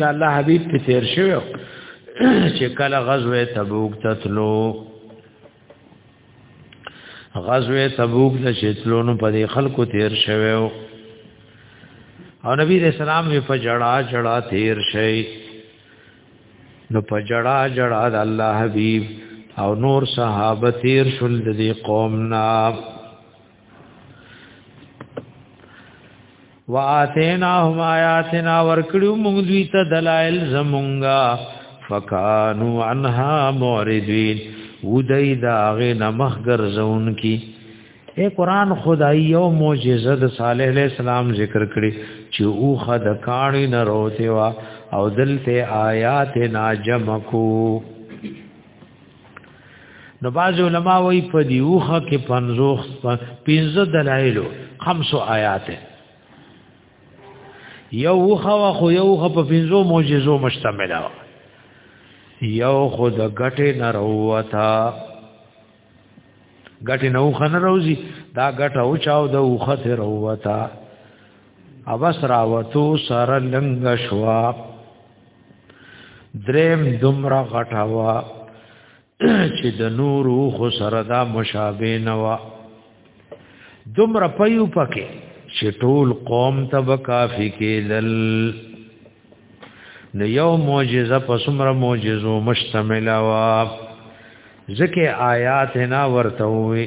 دا الله حبيب په تیر شو چې کله غزوه تبوک تتلو غزوه تبوک د شتلو نو په خلکو تیر شوو او نبی رسول الله په جړا جړا تیر شي نو په جړا جړا د الله حبيب او نور صحابه تیر شول د قوم نه واتیناهم آیاتنا ورکړو موږ دوی ته دلایل زمونږه فکانو عنها موردین ودای داغه نمخ ګرځون کی اے قران خدای یو معجزه د صالح علیہ السلام ذکر کړي چې او خد کانی نه روته وا او دلته آیات ناجم کو نو باز علماء وی په دیوخه کې پنځوخ پنځه دلایلو خمسو آیات یو خو خو یو خو په پنځو معجزو مشتمل و یو خو د غټه نروتا غټه نو خن روزي دا غټه او چاو د وخت روتا اوس راوتو سره لنګ شوا دریم دمرا غټاوا چې د نور خو سره دا مشابه نه وا دمرا پيو پکې چې ټول قوم ته وکافي کېدل نو یو معجزه په سمره معجزو مشتمل وا ځکه آیات نه ورته وي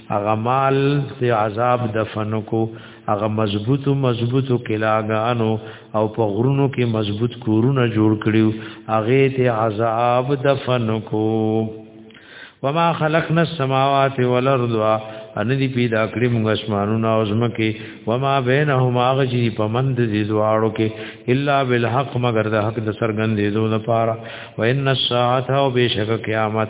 هغه مال د عذاب د فنکو هغه مضبوط مضبوط کلاګانو او په غرونو کې مضبوط کورونه جوړ کړیو هغه ته عذاب د فنکو وما خلقنا السماوات والارض ان دې پیدا کړې موږ اسمانونه او زمکه وما بینهما غجی پمند دې دواړو کې الا بالحق مگر د حق د سرګندې دوه لپاره وان الساعه او بشک قیامت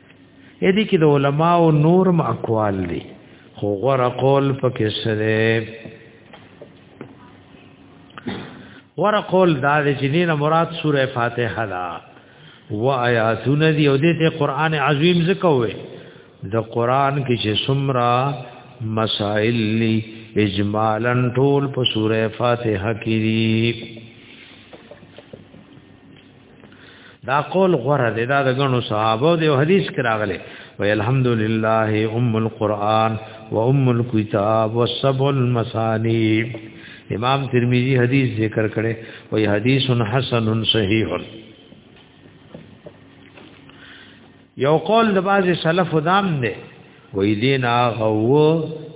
اې دې کې د علما او نور مقوال دي خو غره قول پکې سره غره قول دا دې چې نه مراد سوره فاتحه ده و آیاتونه دی او دې ته قران عظیم زکوي د قران کې چې سمرا مسائل لی اجمالا ټول په سوره فاتحه کې دي دا قول غره دی دا د غنو صحابه دی او حدیث کراغله وی الحمدلله ام القرآن و ام الكتاب و سبع المثانی امام ترمذی حدیث ذکر کړي وی حدیث حسن صحیح یو قول د بعض سلف دام دی وی دینا غو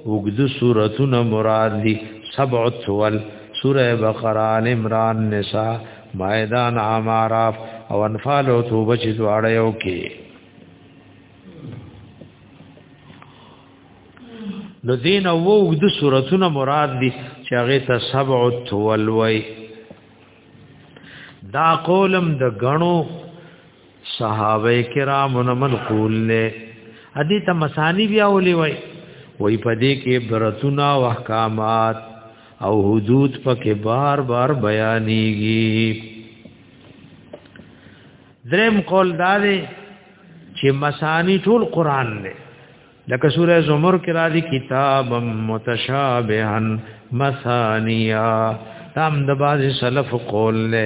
وګد سورتون مراد دی سبع الثول سوره بقره ال عمران نساء مائده نعم عرف او انفال او توبه چې دواړه یو کې نو دین او وګد سورتون مراد دی چې هغه ته سبع الثول وی دا قولم د غنو صحابه کرامو نه منقول نه ادي ته مسانی بیا ولي وای وای پدې کې برتنا او احکامات او حدود پکې بار بار بیانېږي دریم قول دا دی چې مسانی ټول قران دی لکه سوره زمر کې را دي کتاب متشابها مثانیا تام د باز سلف قول له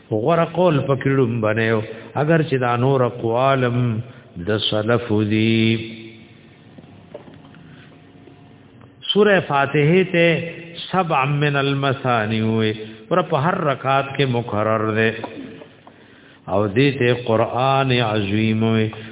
غره قول پکړم بنیو اگر چې دا نور قوالم د سلف دی سوره فاتحه ته سبع من المثانی وي پر په هر رکعات کې مکرر ده او دې ته قران عظیم وي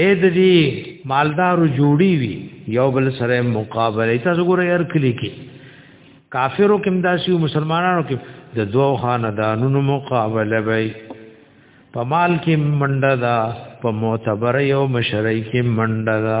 اې د دې مالدارو جوړي وي یو بل سره مقابله تاسو ګورئ هر کلی کې کافرو کې مداسي مسلمانانو کې د دوو خاندانونو مقابله وي په مال کې منډه دا په معتبر یو مشرۍ کې منډه دا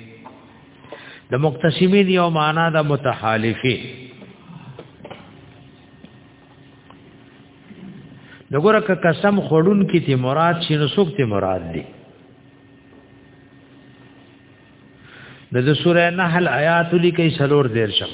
د مقتسمین یو معنا د متحالفی نګور ک قسم خړون کی تی مراد شنو سوک تی مراد دی د سوره نحل آیات لیکي سلور دیر شم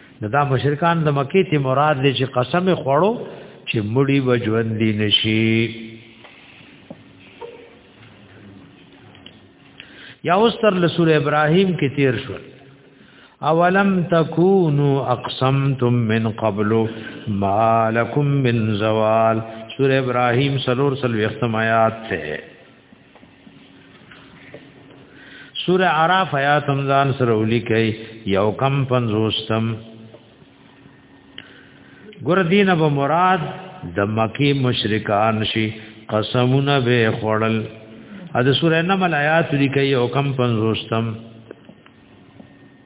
نو دا مشرکان د مکی ته مراد دي چې قسم خوړو چې مړی وجوند دي نشي یا اوس تر لسور ابراهیم کې تیر شو اولم تکونو اقسمتم من قبل ما لكم من زوال سور ابراهیم سلور سلوی اختمایات ته سوره عراف آیات هم ځان سره ولیکي یو کم پنځوستم ګور دین ابو مراد د مکی مشرکان شي قسمونه به خړل ا د سوره نمل آیات لیکي یو کم پنځوستم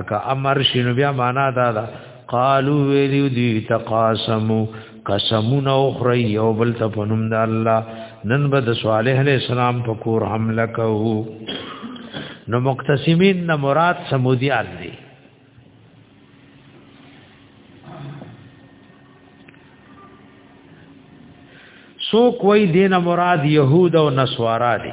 اکا امر شنو بیا معنا دا دا قالو ویلیو دی تقاسمو قسمون او خری یو بل ته پنوم د الله نن به د صالح علی السلام په کور حمله کوو نو مقتسمین نه مراد سمودیان دي سو کوئی دین مراد یهود او نصارا دي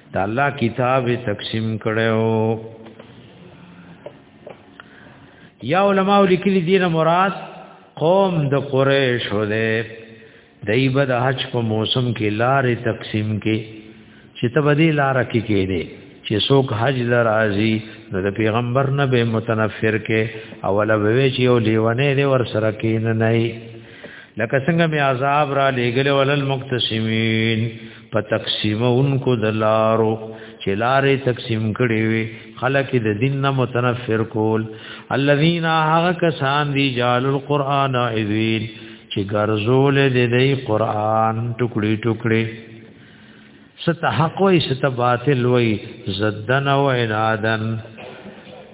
د الله کتاب تقسیم کړو یا علماء لیکلي دینه مراد قوم د قریش هله دایبه د حج په موسم کې لارې تقسیم کې چې ته بدی لار کې کې دي چې څوک حج لرازي نو د پیغمبر نه به متنفر کې اوله وی چې یو لیونه دی ور سره کې نه نه لکه څنګه می عذاب را لېګل ولل مقتسمین په تقسیمونکو د لارو چې لارې تقسیم کړي وي خلک د دین نه متنفر کول الذين هغه کسان دي جعل القرآن عذین چې ګرځول دې د قرآن ټوکړي ټوکړي ست حق وي ست باطل وي زدن او عنادن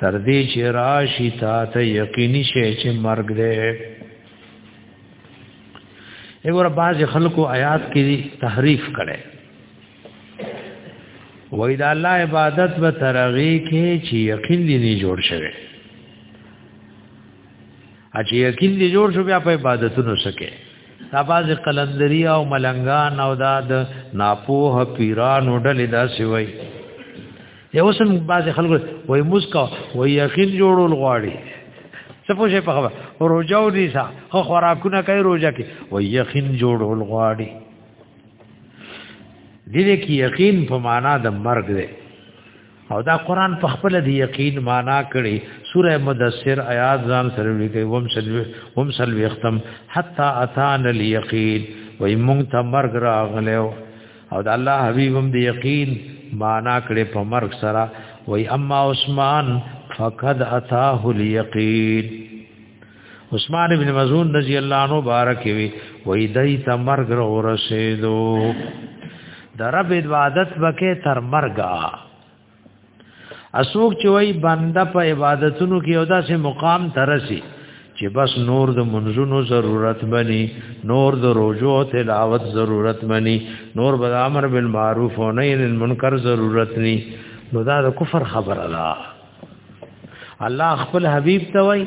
تر دې چې راشي تا ته یقیني شي چې مرګ دی وګوره بعض خلکو آیات کې تحریف کړي وای دا الله عبادت به ترغی کې چې یقین دې نه جوړ شوی اچې یقین دې جوړ شو بیا په عبادتونو سکے دا باز قلندری او ملنګان او دا د ناپوه پیرانو ډلې دا سوي یو سم بعض خلکو وای مسکا وای یقین جوړول غواړي څه پوښې په خبره روزه و دي سا خو خوراکونه کوي روزه کې وای یقین جوړول غواړي دې کې یقین په معنا د مرګ دی او دا قران په خپل د یقین معنا کړي سوره مدثر آیات ځان سره لیکي وم سلوي وم سلوي ختم حتا اتان الیقین وای مونږ ته مرګ راغلو او د الله حبيب هم د یقین معنا کړي په مرګ سره وای اما عثمان فقد اتاه اليقين عثمان ابن مزون رضی الله عنه بارک وی وای دای ته مرګ رو رسیدو د رب عبادت وکې تر مرګه اسوک چې وای بنده په عبادتونو کې یو داسې مقام ترسي چې بس نور د منځونو ضرورت بني نور د روزو تلاوت ضرورت بني نور به امر بالمعروف او نهي عن المنکر ضرورت ني نو دا د کفر خبره ده الله خپل حبيب ته وای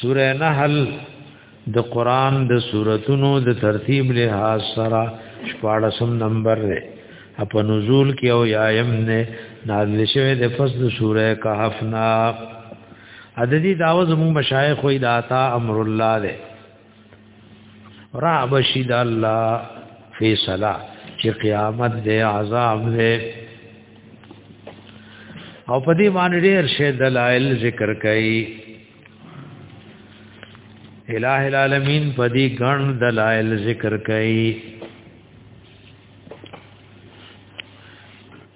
سوره نحل د قران د سوراتونو د ترتیب له سره 14 نمبر دی په نزول کې او یایم نه نازل شوه د فصل سوره کهف نا عددی داوز مو مشایخ وې داتا امر الله دی را بشي د الله فیصله چې قیامت دې عذاب دې او په دې باندې ډېر شی دلایل ذکر کړي الہ العالمین په دې ګڼ دلایل ذکر کړي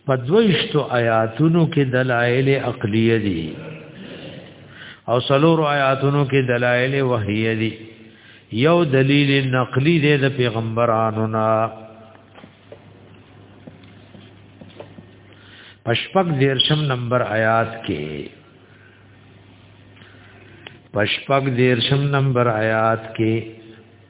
په دویشتو آیاتونو کې دلایل عقلیه دي او سلور آیاتونو کې دلایل وحیه دي یو دلیل نقلی دی د پیغمبرانو نه پشپک دیرشم نمبر آیات کې پشپک دیرشم نمبر آیات کې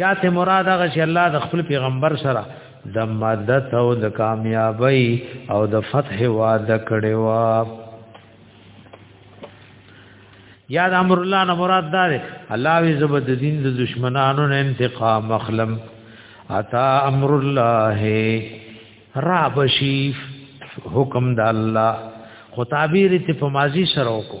یا ته مراد هغه چې الله د خپل پیغمبر سره د مدد او د کامیابی او د فتح وعده کړی و یا د امر الله نه مراد دار الله وی زبد دین د دشمنانو نه انتقام مخلم عطا امر الله را بشیف حکم د الله خو تعبیر ته په ماضی سره وکړو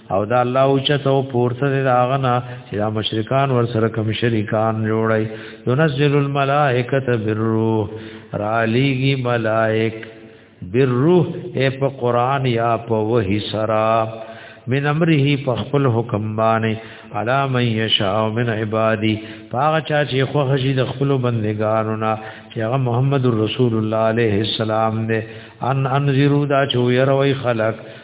او دا الله او چتو پورته دی داغنا چې دا مشرکان ور سره کوم شریکان جوړي ينزل الملائکه بالروح را لېږي ملائک بالروح اے په قران یا په وحی سرا من امره په خپل حکم باندې علا من یشاء من عبادی پاغه چا چې خو هجی د خپل بندگانو نه چې هغه محمد رسول الله علیه السلام دې ان انذرو دا چې ويروي خلق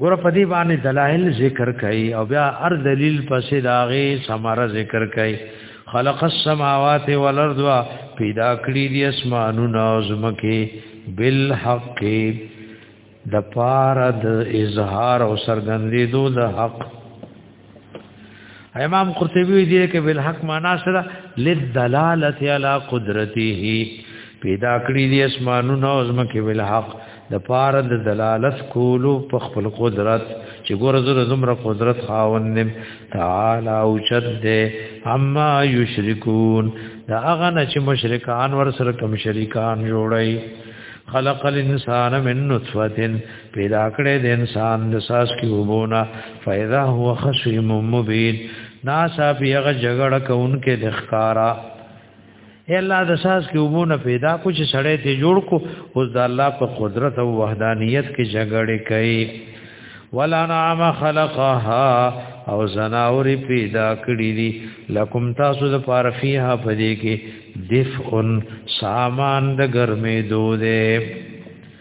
ګور په دې باندې دلایل ذکر کړي او بیا هر دلیل پسې داغه سماره ذکر کړي خلق السماوات والارض پیدا کړی دي اسمانونه او زمکه بالحق د پاره د اظهار او سرګندې دو د حق امام قرطبی دی کې بل حق معنا سره لدلالت علی قدرته پیدا کړی دی اسمانونو او زمکه بل حق د پار د دلالت کولو په خپل قدرت چې ګور زره زمره قدرت خاوندم تعالی او چد دې اما یشرکون دا هغه نه چې مشرکان ور سره کوم شریکان جوړي خلق الانسان من نطفه پیدا کړې د انسان د ساس کې وبونه فایده هو خصیم مبین ناسا پیغه جګړه کوونکې د ښکارا اے الله د ساس کې وبونه پیدا کو چې سړې ته جوړ کو اوس د الله په قدرت او وحدانیت کې جګړه کوي ولا نعم خلقها او زناوري پیدا کړی دي لکم تاسو د پارفیه پدې کې دفعن سامان د ګرمې دوده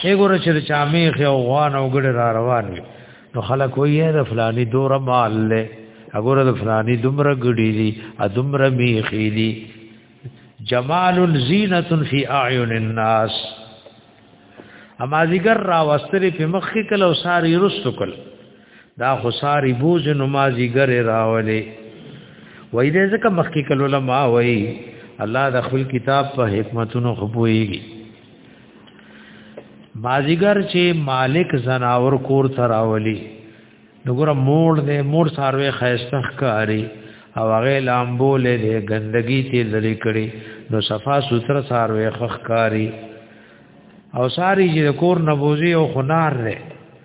شي ګوره چې چا میخ او غوان او ګډ را روان وي نو خلک وایي د فلانی دور مال له وګوره د فلانی دومره ګډی دي ا دومره میخی دي جمال زینت فی اعین الناس اما ذکر را واستری په مخ کله او ساری رستو کل دا خساری بوز نمازی ګر راولې وای دې ځکه مخکې کلو لما وای الله د خپل کتاب په حکمتونو خپويږي مازیګر چې مالک زناور کور تراولي نګور مور دې مور ساروي خيسته ښکاری او هغه لامبولې دې ګندګي ته لری کړي نو صفا سوتره ساروي خخکاری او ساری چې کور نبوزي او خنار لري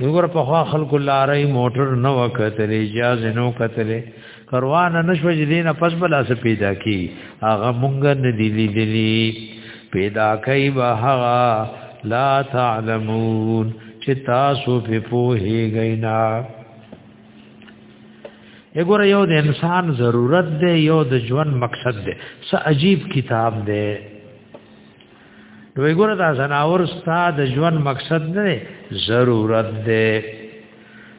وګور په خوا خلکو لارې موټر نه وکتلې اجازه نو کتلې کروان نشو جدينه پس بل اس پیدا کی هغه مونږ نه دی لیدلی پیدا کوي به هغه لا تعلمون چې تاسو په پوهیږئ نه وګوره یو د انسان ضرورت دی یو د ژوند مقصد دی څه عجیب کتاب دی نو وګوره دا زناور ستا د ژوند مقصد نه ضرورت دی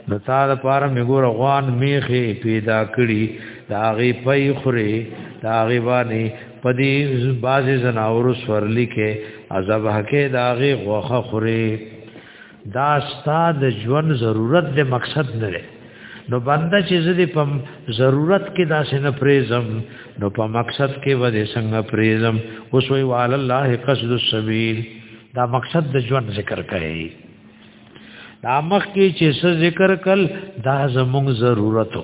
نو تا د پاره مګور غوان میخي پیدا کړي دا غي پي خوري دا غي واني پدی باز زناور سورلی کې عذاب هکې دا غي غوخه خوري دا ستا د ژوند ضرورت د مقصد نه دی نو بنده چې زدي په ضرورت کې داسې نه پریزم نو په مقصد کې ودې څنګه پریزم اوس وی وعلى الله قصد السبيل دا مقصد د ژوند ذکر کوي دا مخ کې چې څه ذکر کل دا زموږ ضرورتو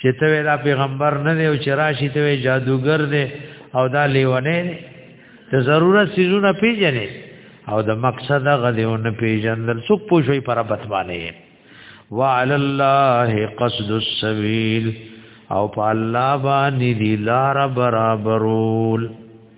چې ته دا پیغمبر نه دی او چې راشي ته جادوګر دی او دا لیونه دی ته ضرورت سيزونه پیژنې او د مقصد غدیونه پیژندل څوک پوښوي پر بتمانه وعلى الله قصد السبيل او په الله باندې لار برابرول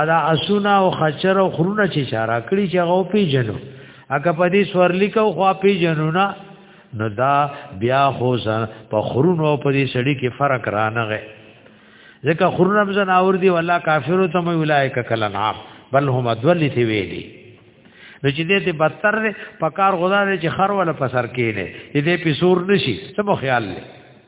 ادا اسونا او خچر او خرونه چې چارا کړی چې هغه پیجنو اګه په دې سورلی کو خو پیجنو نه نو دا بیا خو ځان په خرونو او په دې سړی کې فرق را نه غي ځکه خرونه بزن اور دی والله کافرو ته مې ولایک کله نار بل هم ادولی ثی ویلی نو چې دې ته بدتر دی پکار غدا دې چې خر ولا پسر کې نه دې په سور نشي څه خیال لې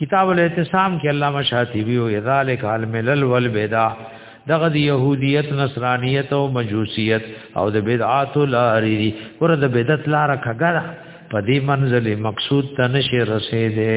کتاب الاعتصام کې علامه شاطبی او ذالک الملل والبدع دغه د يهوديت نصرانيت او مجوسيت او د بدعات لارې دي ور د بدعت لار کګره په دې منزل مقصود ته نشي رسیدي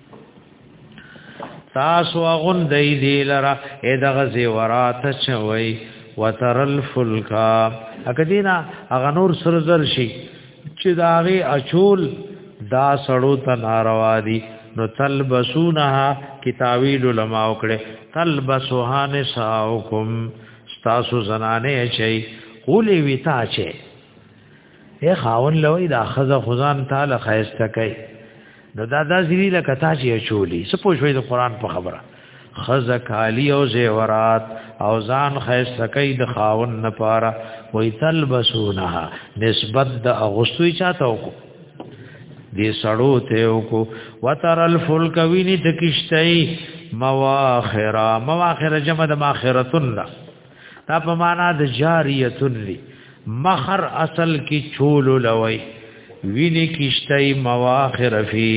تاسو غون دی دی لرا اې دغه زیورات چوي وترل فلکا اګه دینا هغه نور سر زر شي چې داغه اچول دا سړو ته ناروا دي نو تلبسونها کتاویل علماء کړه تلبسوها نساؤکم تاسو زنانه چي قولي وتا چي اے خاون لوی دا خزه خزان تعالی خیسته کوي نو دا دا زیری لکه تا چې چولی سپو شوی د قران په خبره خزه کالی او زیورات او ځان خیسته کوي د خاون نه پاره وای تلبسونها نسبت د اغوستوي چاته وکړو دې سړو ته وکړو وتر الفلک ویني د کشتۍ مواخره مواخره جمع د ماخرتن دا په معنا د جاریتن دی مخر اصل کې چول لوي ویني کیشتای مواخر فی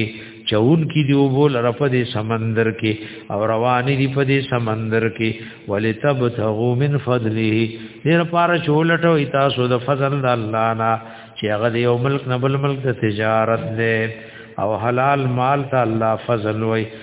چون کی دی وبول رپ دی سمندر کې او رواني دی په دی سمندر کې ولتبتغوا من فضله دیر پار چولټو تاسو د فضل د الله نه چې هغه دی یو ملک نه بل ملک د تجارت دی او حلال مال ته الله فضل وای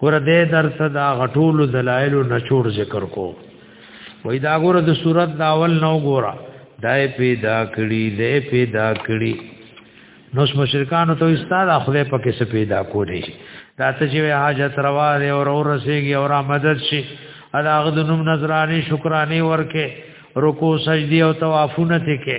ګور دې درس دا غټول دلایل نچور ذکر کو وای دا ګور د صورت دا اول نو ګورا دای پیدا کړي دې پیدا کړي نو مشرکان ته استاد اخله پکې څه پیدا کولی دا ته چې حاجت روا دی او ور رسیږي او را مدد شي ادا غدنم نظرانی شکرانی ورکه رکو سجدی او طوافونه ته کې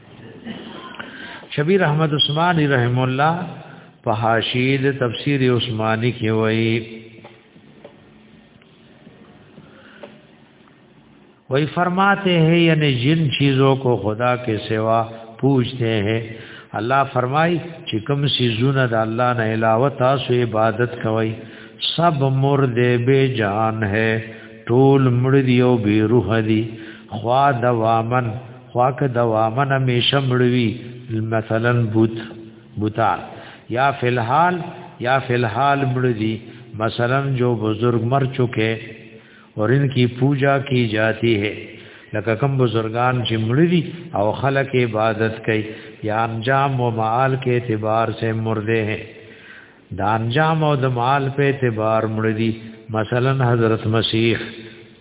شبیر احمد عثماني رحم الله په حاشیه د تفسیر عثماني کې وایي وہی فرماتے ہیں یعنی جن چیزوں کو خدا کے سوا پوچھتے ہیں الله فرمای چې کوم سيزونه د الله نه علاوه تاسو عبادت کوئ سب مرد به جان ہے ټول مړ دی او به روح دی خوا دوامن خواک دوامن همیشه مړوي مثلا بوت بوتان یا فی الحال یا فی الحال مړ دي مثلا جو بزرگ مر چکے اور ان کی پوجا کی جاتی ہے لکه کم بزرگان چې مړ دي او خلق عبادت کوي یا انجام او مال کې اعتبار سے مرده ہیں دا انجام او د مال په اعتبار مړ دي مثلا حضرت مسیح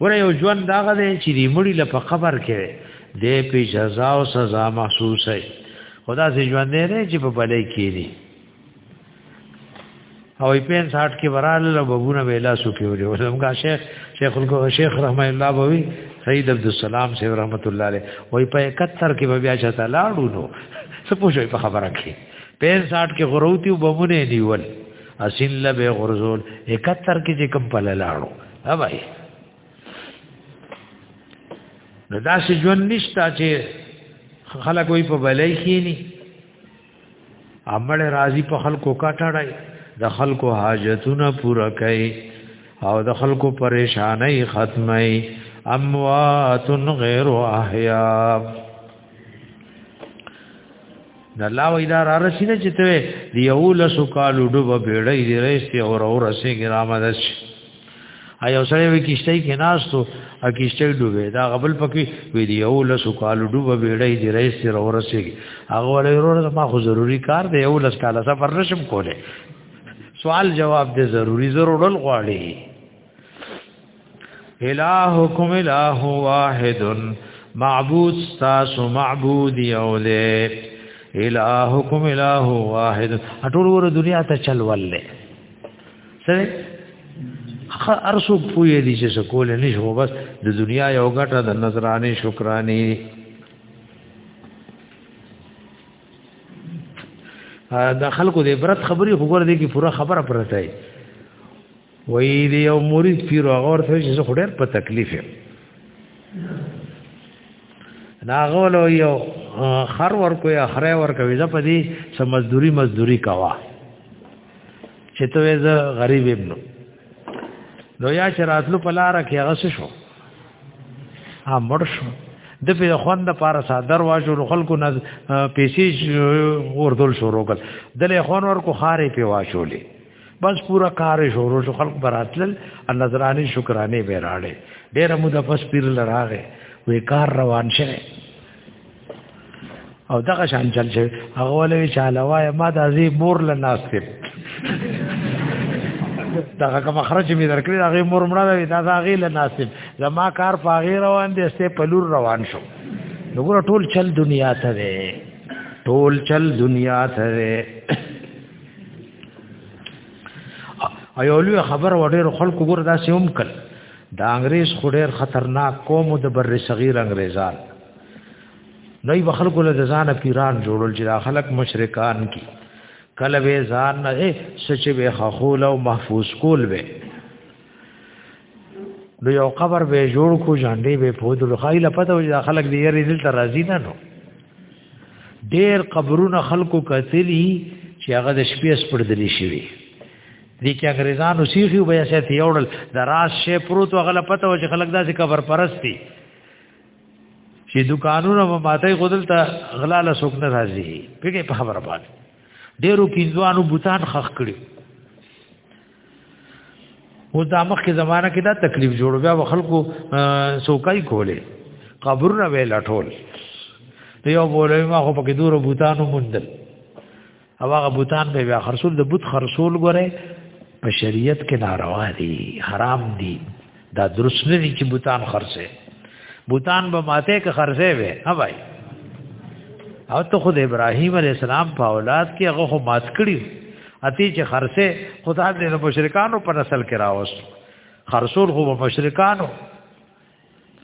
ور یو ژوند داغه دی چې دی مړی له په قبر کې دی په جزا او سزا محسوس وي خدا سي ژوند نه چې په بلې کې دی او پین ساټ کې ورال له بوونه ویلا سوکي وي ولمګه شیخ شیخ الکو شیخ رحم الله بوي سید عبد السلام سی رحمت الله علیه وای په 71 کې بیا چاته لاړو نو څه پوښوي په خبره کې پین ساټ کې غروتی وبونه نیول اصل له به غرزول 71 کې چې کوم په لاړو اوبای نو دا چې ژوند نشتا چې خلک وي په بلای کېنی امړ راضي په خلکو کاټړای د خلکو حاجتونه پوره کړي او د خلکو پریشانای ختمای اموات غیر احیاء نه الله و اله را رسیده چې ته دی یو لسو کالو ډوب بیړې دی رسې او را ورسې ګرامد شي ایو سره وی کیشته کې ناستو ا کیشته ډوبه دا غبل پکې وی دی یو لسو کالو ډوب بیړې دی رسې را ورسې هغه ولې ورور ما خو ضروری کار دی یو لس کاله سفر نشم کوله سوال جواب دې ضروری ضرورل غواړي الہکم الہ واحد معبود تاسو معبود یو دې الہکم الہ واحد ټول ور دنیا ته چل ولې سره ارسو پوی دي چې سکول نه شو بس د دنیا یو غټه د نظرانه شکرانی د خلکو د عبرت خبري خبر دي کې پوره خبره پرته وای دی یو مرید پیر هغه ورته چې زه خډر په تکلیف یم ناغولو یو خر ورکو یا خره ورکو زه په دې سم مزدوري مزدوري کوا چې ته زه غریب یم نو نو یا چې راتلو په لار کې هغه شو ها مړ شو د په خوند لپاره صادر واجو خلکو نه پیسې وردل شروع کړ دلې خون ورکو خارې په واچولې بس پورا کار شروع شو خلق براتل نظرانی شکرانه به راړې ډېر موده پس پیر لراغه وې کار روان شه او دغه شان چل شه هغه ولې چې علاوه ما د ازي مور له ناس ته دغه کوم خرج می درکړي هغه مور مړه وي دا هغه له ناس ته زما کار پاغي روان دي سته پلور روان شو نګور ټول چل دنیا ته ټول چل دنیا ته ایو لوی خبر وړیر خلکو ګور دا سیوم کړ دا انګريز خو ډیر خطرناک قوم د بر صغیر انګريزان نو به خلکو له ځان پیران جوړول چې دا خلک مشرکان کی کله به ځان نه سچ به خول او محفوظ کول به نو یو قبر به جوړ کو ژوندې به پودل خایله پته و چې خلک دې یې رزل تر راضی نه نو ډیر قبرونه خلکو کتلی چې هغه د شپې سپړدلی شوی دي کې انګريزانو سیخي وبیا سه تیوړل د راس شې پروت غل پته و چې خلک داسې قبر پرستی چې دکانونه په ماته غدل ته غلاله سوک نه راځي پیګه په خبره باندې ډیرو کیندوانو بوتان خخ کړی و دا مخکې زمانہ کې دا تکلیف جوړ بیا خلکو سوکای کولې قبرونه ویل ټول یو بولې ما خو پکې دور بوتانو مندل او هغه بوتان به بیا خرصول د بوت خرصول غره په شریعت کې ناروا دي حرام دي دا درست نه دي چې بوتان خرڅه بوتان به ماته کې خرڅه وي ها بھائی او ته خود ابراهيم عليه السلام په اولاد کې هغه خو مات کړی اتی چې خرسه خدا دې د مشرکانو په نسل کې راوست خرسول خو مشرکانو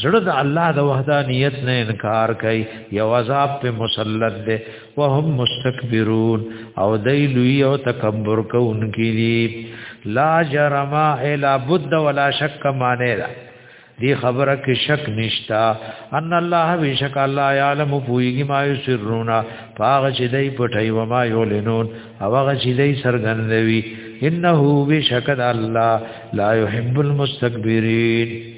زړه د الله د وحدانیت نه انکار کوي یو عذاب په مسلط ده وهم مستكبرون او دای لوی او تکبر کوونکی دي لا جرم الا بد ولا شک معنی ده دی خبره کې شک نشتا ان الله بیشک الله یعلم پویږي ما یسرون پاغه چې دای پټي و ما یولنون او هغه چې دای سرګندوي انه بیشک الله لا يحب المستكبرين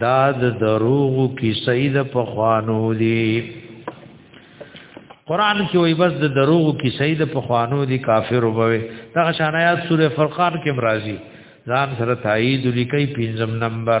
دا د دروغ کی سید په خوانو دی قران کې وای بس د دروغ کی سید په خوانو دی کافر وبوي دا شانایات سوره فرقان کې مرাজি ځان سره تایید لیکي پنځم نمبر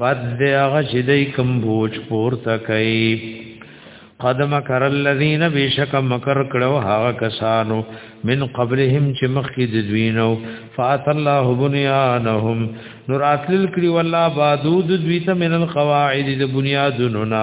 بد دی هغه چې دای کوم بوج پورته کوي قد مکر الذین بیشک مکر کړو هغه کسانو من قبلهم چې مخکې د دوینو فات الله بنیانهم نور اتل کړي والله بادود دوی ته من القواعد د بنیادونو نه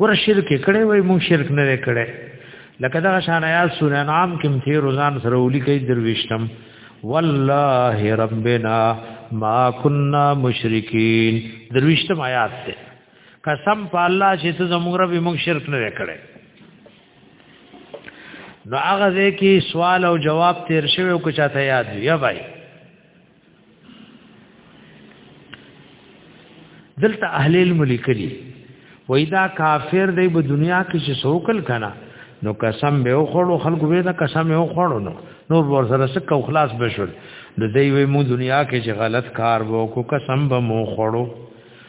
ګور شرک کړي وای مونږ شرک نه کړي لکه دا شان آیات سورہ انعام کې مته روزان سره ولي کوي درويشتم والله ربنا ما كنا مشرکین درويشتم آیات ته قسم په الله چې ته زموږ رب مونږ شرک نه کړي نو هغه ځکه سوال او جواب تیر شوی او کچا ته یاد یا بھائی دلته اهل علم لیکلي وای دا کافر دی په دنیا کې چې سوکل کنا نو قسم به خوړو خلکو به دا قسم یې خوړو نو نور ور سره سکه او خلاص بشول د دوی وی مو دنیا کې چې غلط کار وو کو قسم به مو خوړو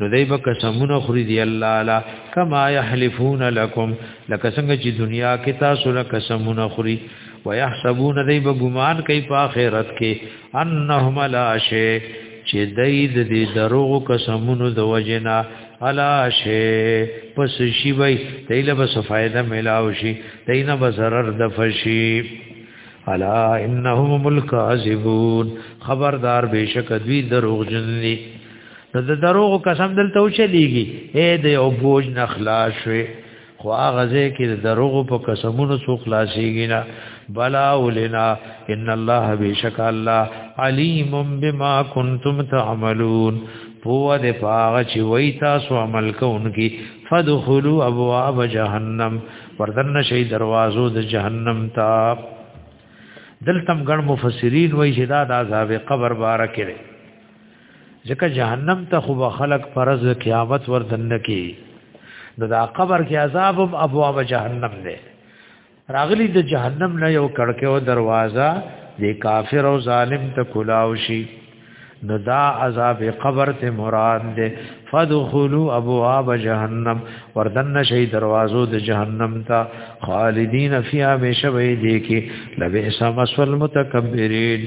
نو دای به قسمونه خوري دی الله لا کما یحلفون لکم لکه څنګه چې دنیا کې تاسو له قسمونه خوري ويحسبون دای به ګمان کوي په آخرت کې انهم لا شی چې دای د دې دروغ قسمونو د وجنا الا شی پس شی وای دایله به فائدہ ملاو شي دینه به zarar د فشي الا انهم ملک عذبون خبردار بشک دوی دروغ جن دي نو د دروغ قسم دلته او چلیږي اے د یو بوج نخلاص شوي خو هغه ځکه د دروغ په قسمونو سو خلاصيږي نه بلا ولنا ان الله بشک الله علیم بما کنتم تعملون هو د پاغه چې وای تاسو عمل کوونکی فدخلوا ابواب جهنم وردن شي دروازو د جهنم ته دلتم ګڼ مفسرین وای چې دا د عذاب قبر بارکه ځکه جهنم ته خو به خلق فرض قیامت وردن کی نو دا قبر کې عذاب هم ابواب جهنم دی راغلی د جهنم نه یو کړکې او دروازه د کافر او ظالم ته کلاو شي نو دا عذاب قبر ته مراد دی فدخلوا ابواب جهنم وردن شي دروازو د جهنم ته خالدین فیها بشوی دی کې لبئس مسل متکبرین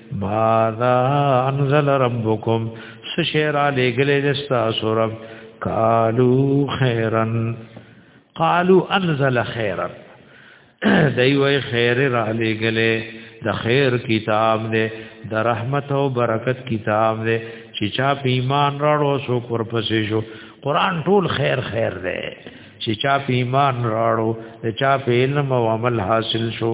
ماذا انزل ربکم سشیر علی گلی دستا سورب قالو خیرن قالو انزل خیرن دیوی خیر را علی گلی د خیر کتاب دی د رحمت او برکت کتاب دی چې چا په ایمان راړو سو پر پسې شو قران ټول خیر خیر دی چې چا په ایمان راړو چې چا په علم او عمل حاصل شو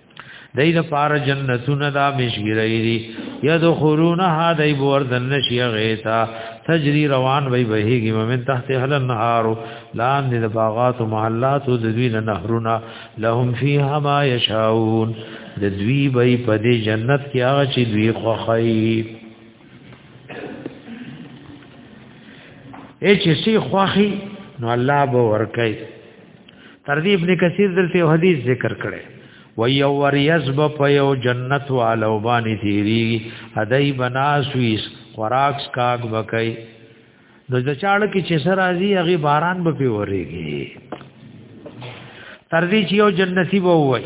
دای د پار جنتونه دا مشګری دي یدخلونها دای بور د نشي غیتا تجری روان وی بهیږي من تحت هل النهار لان د باغات او محلات او د دوی له نهرونه لهم فیها ما یشاؤون د دوی به په دې جنت کې هغه چې دوی خوخی اې چې سي خوخي نو الله به ورکي تر دې ابن کثیر دلته یو حدیث ذکر کړي و یو ور یزب په یو جنت والو باندې تیری هدای بناسویس خوراک سکاګ وکي نو د چاړه کې چې سر راځي هغه باران به پی وريږي تر دې چې یو جنتی وو وای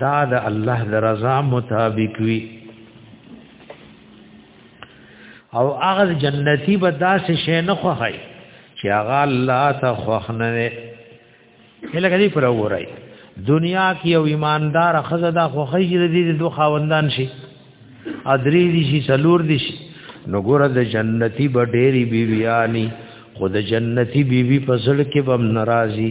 دا د الله د رضا مطابق وي او هغه جنتی به داسې شي نه خوخی چې هغه الله ته خوښ نه وي لکه دې پر وګورای دنیا کې یو ایماندار خزه دا خوخی چې دې دوه خاوندان شي ادری دي شي سلور دي شي نو ګوره د جنتی به ډېری بیبیانی خود جنتی بیبي په زړه کې بم ناراضي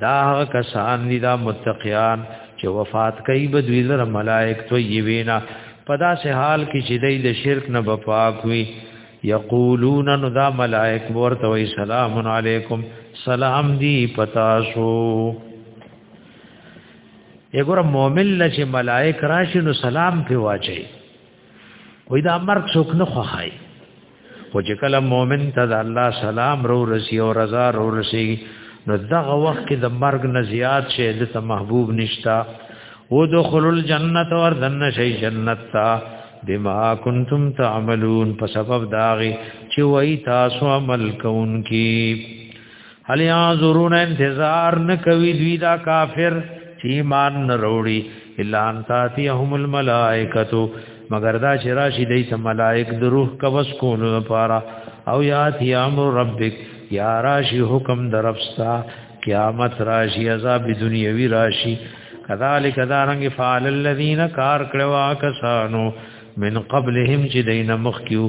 دا هغه کسان دي دا متقیان چې وفات کوي به دوی لره ملائک طیبینا پدا سه حال کې چې دوی د شرک نه بپاک وي یقولون نو دا ملائک ورته وي سلام علیکم سلام دی پتا شو یګور مومن لچ ملائک راشي نو سلام په واچي وای دا مرګ څوک نه خوخای خو چې کله مؤمن ته د الله سلام رو رسی او رضا رو رسی نو دغه وخت کې د مرګ نه زیات شي د ته محبوب نشتا او دخل الجنت ور دن شي جنت تا بما کنتم تعملون په سبب داغي چې وای تاسو عمل کوونکی هل ينظرون انتظار نه کوي دوی دا کافر چې ایمان نه وروړي الا ان تاتيهم الملائکه مگر دا چې راشي دای سم ملائک د روح قبض کولو لپاره او یات امر ربک یا راشي حکم درپستا قیامت راشي عذاب دنیوي راشي کذالک دارنګ فعل الذین کار کړوا کسانو من قبلهم چې دینه مخکیو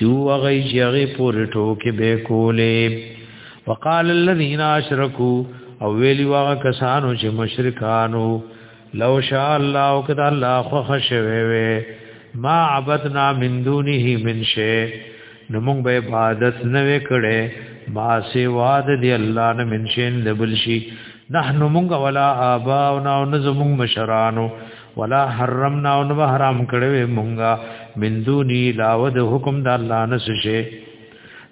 چو غي جغي پور ټوکې به کولې وقال الذين اشركوا او ویلی واغه کسانو چې مشرکانو لو شاء الله او کدا الله خو خشوي وي ما عبدنا من دونه من شي نو موږ به عبادت نه وکړي ما سوا د دی الله نه من شي نه بل شي نحنو موږ ولا آباؤنا او نزمون مشرانو ولا حرمنا ان حرام کړو مونږه من دونی لاو د حکم د الله نس شي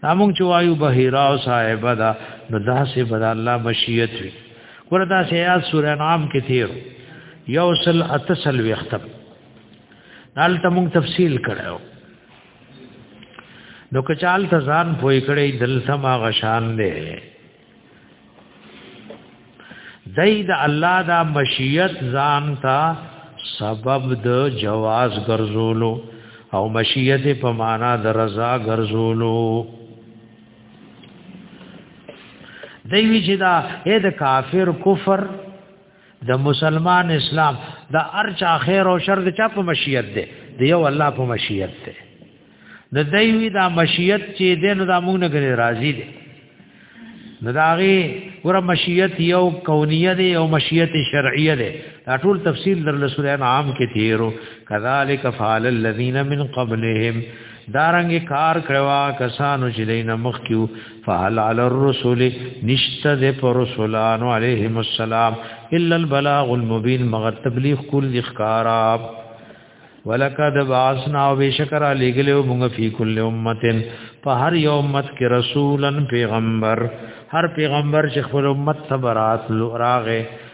نامون چې وایو بهیرا او صاحب دا نو دا سه بد الله مشیت وي وردا سه یا سورہ نام کې تیر یوصل اتصل وختب دالته مونږ تفصیل کړو نو کچال ته ځان پوي کړی دلته ما غشان دی دای د الله دا مشیت ځان تا سبب د جواز ګرځولو او مشیت په معنا د رضا ګرځولو دوی چې دا اې د کافر کفر د مسلمان اسلام د ارچا خیر او شر د چا په مشیت دی د یو الله په مشیت دی د دوی دا مشیت چې دین د امونه غني راضی دی نو دا غي ور مشیت یو کونیه دی او مشیت شرعیه دی دا ټول تفصیل در لسوران عام کې تیرو کذالک فعل الذین من قبلهم دارنګ کار کړوا کسانو چې دینه مخ کیو فهل علی الرسل نشته د پر رسولان علیهم السلام الا البلاغ المبین مگر تبلیغ کول د ښکارا ولقد بعثنا وبشکر لګلو موږ فی کل امتن په هر یو امت کې رسولن پیغمبر هر پیغمبر چې خپل امت ته برات راغې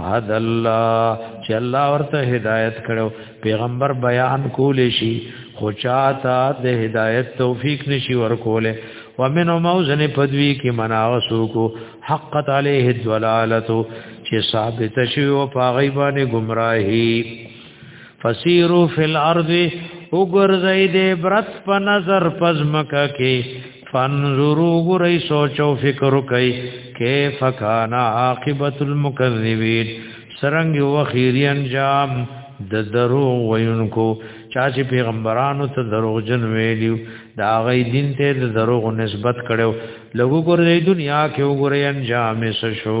هذا الله چې الله ورته هدایت کړو پیغمبر بیان کول شي خو چاته د هدایت توفیق نشي ورکوله ومن موزن پدوی کې مناوسو کو حقت علیه الضلالت چې ثابت شي او پاغي باندې گمراهي فسیرو فی الارض وګرځي دې برت په نظر پزمکه کې فانظرو غري سوچو فکر کوي کیف کان عاقبت المکذبین سرنګ وخیری انجام د درو وینکو چا چې پیغمبرانو ته دروغجن ویلیو دا غي دین ته د دروغ نسبت کړو لګو ګورې دنیا کې وګورې انجام سشو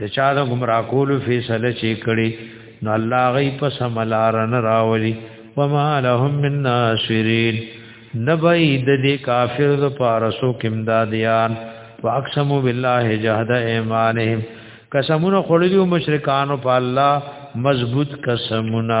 د چا د گمراه کولو فیصله چې کړي نو الله غي په سملار نه راولي وما لهم من ناصرين نبي د دې کافر د پارسو کمدادیان واقسموا بالله جهد ايمانهم قسمونه خړلو مشرکانو په الله مضبوط قسمونه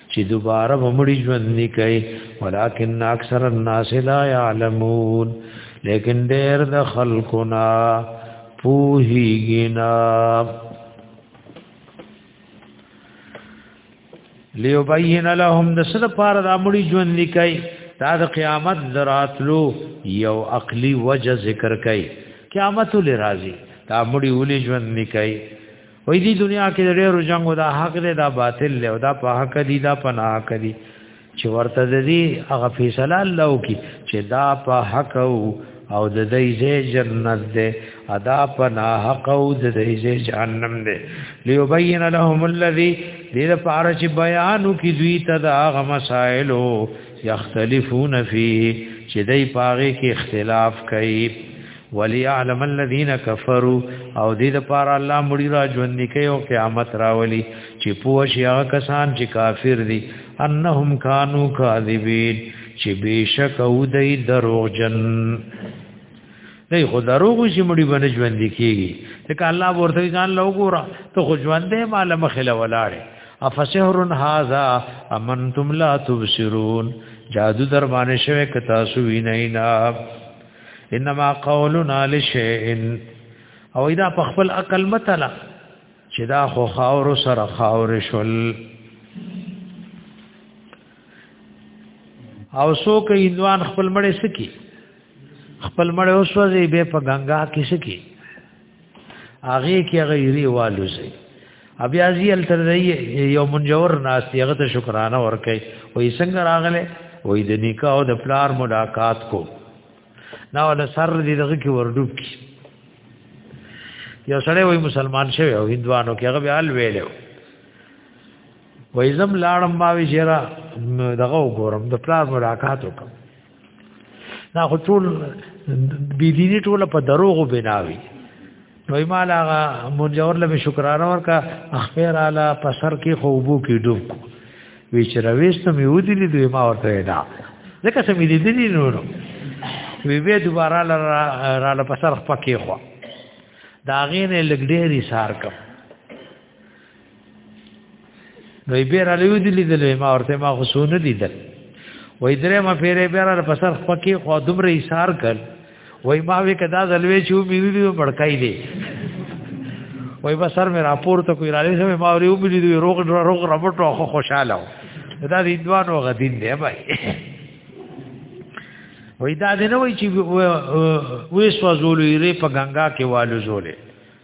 چې دوباره مړي ژوند نه کوي ولکن اکثر الناس لا يعلمون لیکن ډېر د خلقنا پوهیږنا ليبين لهم د سره پار د مړي ژوند نه کوي دا د قیامت دراتلو یو عقلی وجه ذکر کوي قیامت لرازي دا مړي ولي ژوند نه کوي وې دې دنیا کې ډېر جنگ دا حق دی دا باطل دی دا په حق دی دا په نه حق دی چې ورته دې هغه فیصله الله وکي چې دا په حق او د دې ځای جنت دی ادا په نه حق او د دې ځای جهنم دی ليبين لهم الذي دې لپاره چې بیان وکي دوی ته دا هغه مسائل یختلفون فيه چې دای پاره کې اختلاف کوي وليعلم الذين كفروا او دې د پار الله مړي را ژوند نکي او قیامت راولي چې پوه شي هغه کسان چې کافر دي انهم كانوا كاذبين چې بشک او دې دروغجن دې خو دروغ شي مړي باندې ژوند کیږي ته الله ورته ځان لو ګورا ته خو ژوند دې مال مخله ولاړې افسحر هذا امنتم لا تبصرون جادو در باندې شوه کتا سو وینینا انما قولنا لشيء او اذا په خپل عقل متلا چې دا خو خاور سره خاور شول او سو کې اندوان خپل مړې سکی خپل مړې اوسوځي به په غنګا کې سکی هغه کې غیری والوزي بیا ځیل تر یو منجور ناس یغه ته شکرانه ورکي وې څنګه راغله وې د نکاح او د پلار ملاقات کو نا ول سر دې دغه کې وردوب کی یو سړی وې مسلمان شوی او هندوانو کې هغه بیا ویلو وې زم لاړم ما وی شرا دغه وګورم د پلار ملاقات وکم دا خو ټول بی دینی ټول په دروغو بناوي نو ایمال هغه منجور له شکرانه ورکا اخبار اعلی په سر کې خوبو کې ډوب کو وی چې راويست مې ودی دي دوی ما ورته دا ځکه سم دي دي نو نو وی به دوباره را را په سر پکې خو دا غینه لګډې ری سار کم نو یې بیر علیو دی لیدل ما ورته ما خو سونه لیدل وای درې ما پیرې بیر له پسر خپکی خو دومره ایثار کړ وای ما وی کدا زلوي چې مې وی بڑکای دی وای بسر مې راپور ته کوی را لې ما وری وبلی دی روغ روغ ربټ خو خوشاله دا دې دوانو غدین دی بای وای دا دې نه وای چې وې سوزولې ری په ګنگا کې والو زولې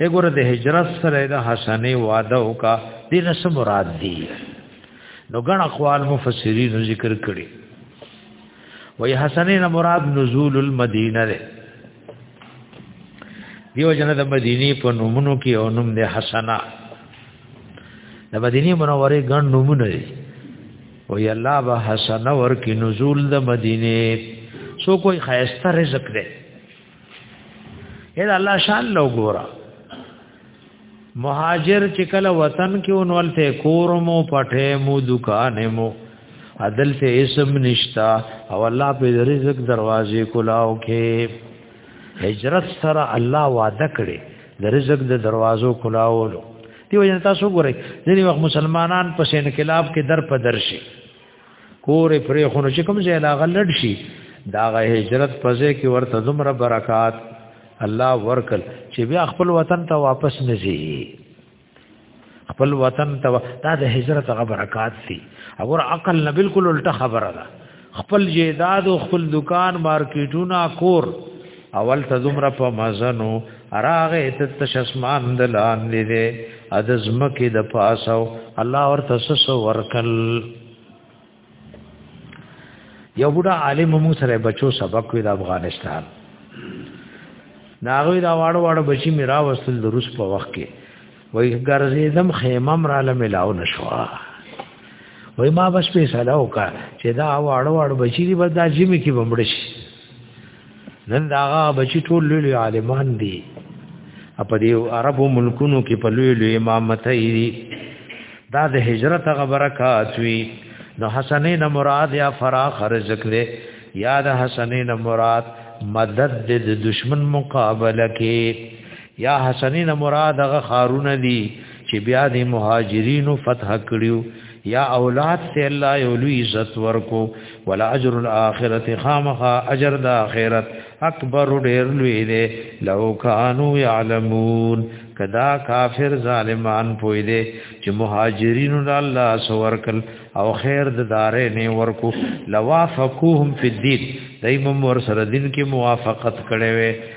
وګوره د هجرت سره د حسنې وعده وکا دین سم مراد دی نو ګڼ اقوال مفسرین ذکر کړي وای حسنې نه مراد نزول المدینه ده دیو جن د مدینی په نومونو کې او نوم د حسنا د مدینی منوره ګڼ نومونه دي وای الله به حسنا ورکی نزول د مدینه سو کوئی خیسته رزق ده اې الله شان لو ګورا مهاجر چې کله وطن کې اونول ته کورمو پټه مو دکان مو عدل ته اسم نشتا او الله په رزق دروازې کولاو کې هجرت سره الله وعده کړي د رزق د دروازو کولاولو دی وجه تاسو ګورئ ځینې وخت مسلمانان په انقلاب کې در په درشي کور پرې خو نو چې کوم ځای لا غلډ شي دا غ هجرت پځه کې ورته زمره برکات الله ورکل چې بیا خپل وطن ته واپس نزي خپل وطن ته دا د هجرت غ برکات سي اور عقل نه بالکل الټه خبره ده خپل جیداد او خپل دکان مارکیټونه کور اول ته زمره په مزنو راغه ته تشسمان دلان لیدې اد زمکه د پاسو الله ورته سسو ورکل یو بډا عالم مو سره بچو سبق وی د افغانستان ناغوی دا واړو واړو بچی میرا وصل د روس په وخت کې وای ګرځیدم خیمه مر عالم لاو نشوا وای ما بس په سلام وکا چې دا واړو واړو بچی دی بس دا جمی کې بمړ شي نن دا بچی ټول لوی عالمان دي په دې عربو ملکونو کې په لوی لوی امامت دي دا د هجرت غبرکات وی نو حسنین مراد یا فراخ رزق دې یا د حسنین مراد مدد د دشمن مقابله کې یا حسنی نه مراد هغه خارونه دي چې بیا د مهاجرینو فتح کړیو یا اولاد ته الله یو لوی عزت ورکو ولا اجر الاخرته خامخا اجر د اخرت اکبر ډیر لوی دی لو کانوا یعلمون کدا کافر ظالمان پوی دی چې مهاجرینو د الله سورکل او خیر د دارې نه ورکو لوافقوهم فی الدین دایمم ور سره دین کې موافقت کړي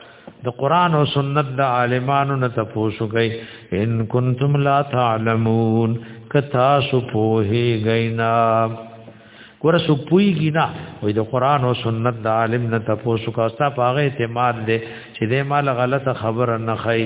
د قران او سنت د عالمانو نه تاسو کوي ان کنتم لا تعلمون کتا سو په غینا ګور سو پوي غینا وې د قران او سنت د عالم نه تاسو کا ستا پاغه اعتماد دې چې دې مال غلطه خبره نه خي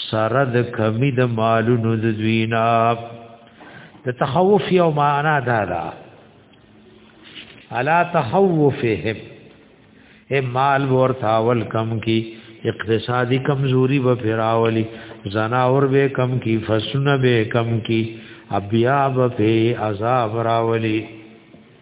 سره د کمی د مالونو د دوینا د تخوف یو معنا دا ده الا تخوفهم اے مال ورتا ول کم کی اقتصادی کمزوری و پھراولی زناور به کم کی فسن به کم کی ابیا به عذاب راولی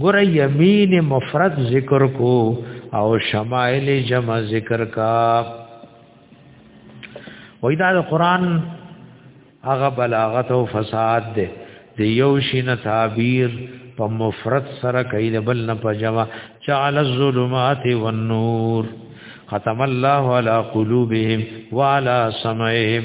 ګور یمین مفرد ذکر کو او شمائل جمع ذکر کا وای دا قرآن هغه بلاغت او فساد دی د یو شین تعبیر په مفرد سره کوي د بل نه په جمع جعل الظلمات والنور ختم الله على قلوبهم وعلى سمعهم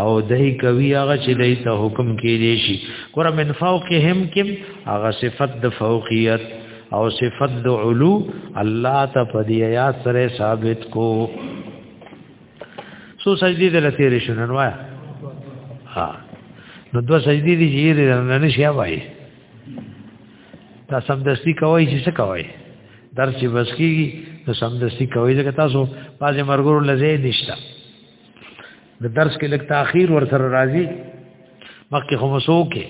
او دای کوي هغه چې دای ته حکم کې دی شي ګور من فوقهم کم هغه صفت د فوقیت او صفت د علو الله ته په دې آیات سره ثابت کو سو سجدي د لته رښنن وای ها نو دو سجدي دي چې یې نه نشي وای دا سمدستي کوي چې څه کوي درس بس کیږي نو سمدستي کوي ځکه تاسو پازې مرګور لزه نشته د درس کې لږ تاخير ور سره راځي مخکې خو مسو کې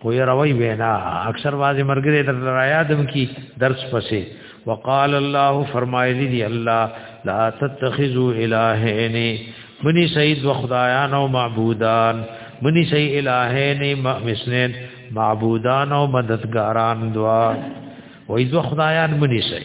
خو یې راوي وینا اکثر واځي مرګره در را یادم کی درس پسې وقال الله فرمایلی دی الله لا تتخذوا الهین منی سید و خدایان او معبودان منی سی الہین مثلین معبودان او مددگاران دوا وای دو خدایان منی سی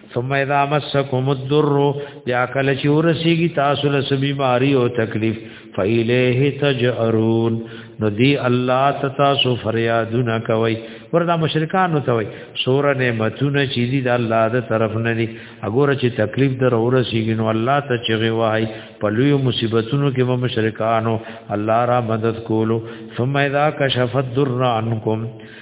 ثم اذا مسكم الضر یا کله چې ورسیږي تاسو له سبي ماری او تکلیف فإليه تجأرون نو دی الله تاسو فریادونه کوي وردا مشرکان ته وي سور نعمتونه چې دي د الله د طرف نه دي اګوره چې تکلیف در ورسیږي نو الله ته چغي وای په لوی مصیبتونو کې به مشرکانو الله را مدد کولو ثم اذا كشف الضر عنكم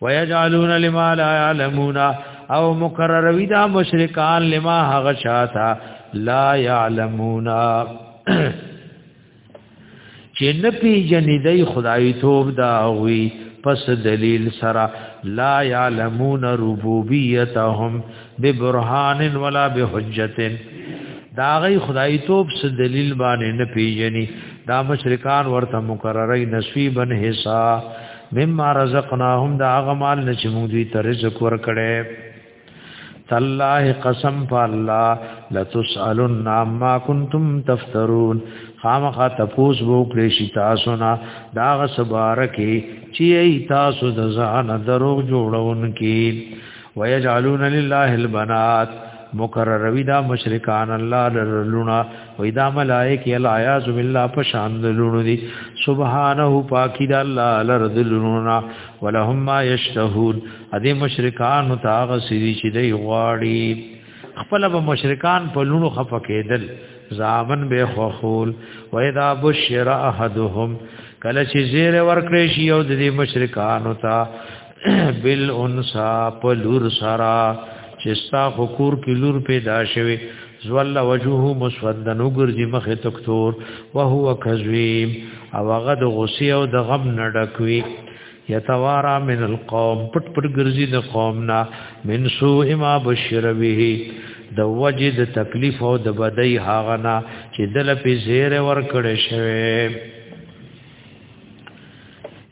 ويجعلون لما لا يعلمون او مقرروي دا مشرکان لما هغه شاته لا يعلمون چې نه پیژنې دی خدای توب دا وي پس دلیل سره لا يعلمون ربوبيتهم ببرهان ولا بحجت دا غي خدای توب څه دلیل باندې نه پیژني دا مشرکان ورته مقرره نسبی بن حصہ مما رزقناهم دا هغه مال نه چې موږ دوی ته رزق ورکړې تالله قسم فالله لتسالن عما كنتم تفترون خامخا تپوس وو کړی شي تاسو نه دا غ سبارکه چې تاسو د ځان دروغ جوړون کې ويجعلون لله البنات مکرروی دا مشرکان الله لرلونا وی دا ملائک الایاذ بالله پشان لونو دی سبحانه پاکی دا الله لرذلونا ولهم ما یشتهون ادي مشرکان تاغ سری چې دی غواړي خپل به مشرکان په لونو خفه کېدل زامن به خوخول و اذا بشر احدهم کله چې زیر ورکړې شي او د مشرکان ته بل انسا په لور سرا چې ستا حکور کې لور پیدا شوه زول وجهه مسودن وګرځي مخه تکتور وهو کذویم او هغه د غصې او د غم نه ډکوي یتوارا من القوم پټ پټ ګرځي د قوم نه من سوء ما بشر به د وجد تکلیف او د بدی هاغه نه چې دل په زیر ور کړې شوی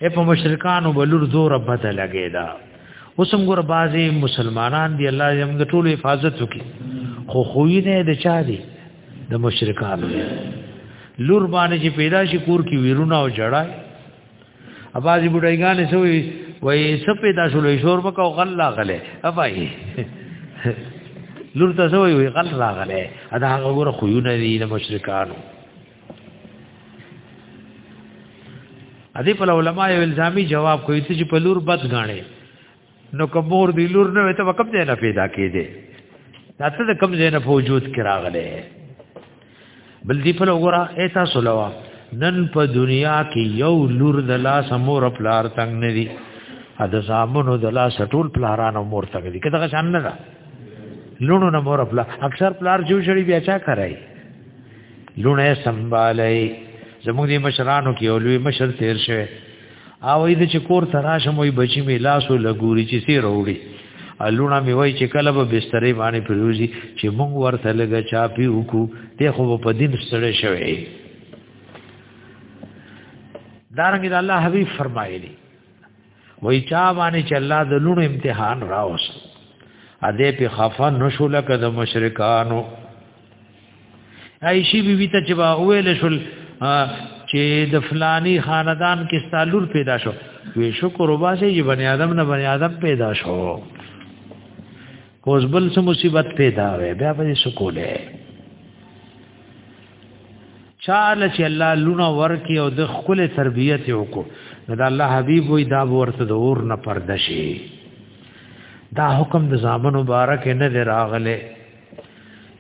اے په مشرکانو بلور زور بد لګی دا اوسم ګور بازي مسلمانان دی الله یې موږ ټول حفاظت وکي خو خوې نه د چا دی د مشرکانو لور باندې چې پیدا شي کور کې ویرونه او جړای اباځي بډایګان سوې وای څه پیدا شول شور وکاو غلا غله افای لور ته سوې وی غلا غله ادا هغه ګور خوې نه دی د مشرکانو ادي په علماء یو الزامي جواب کوي چې په لور بد غاڼې نو کومور دی لور نه وته وکم ځای نه پیدا کیږي دا ته کوم ځای نه وجود کراغله بل دی په وګوره ایتا سولوا نن په دنیا کې یو لور د لاس مور پلار تنگ نه دی ا د زامنو د لاس ټول پلارانو مور تنگ دی کته شان نه ده لونو نه مور پلار اکثر پلار جو شړی بیا چا کرای لونه سنبالای زموږ دې مشرانو کې اولوي مشر تیر شوی او اې د چکور تراشم وي بچی می لاسو لګوري چې سی وروړي الونه می وای چې کله به بسترې باندې پروزي چې موږ ورته لګا چا پی وکړو ته خو په دین سره شوی دارنګ الله حبیب فرمایلی وای چا باندې چې الله د لونو امتحان راوست ا دې په خفا نشو لکه د مشرکانو عائشی بی بی ته چې با ویل شل چې د فلانی خاندان کې ستالور پیدا شو وی شکر وباسي چې بنی آدم نه بنی آدم پیدا شو کوز بل څه مصیبت پیدا وي بیا به سکوله چاله چې الله لونه ورکی او د خپل تربیت وکړو نو دا الله حبیب وي دا ورته د اور نه پرده شي دا حکم د زامن مبارک نه دی راغله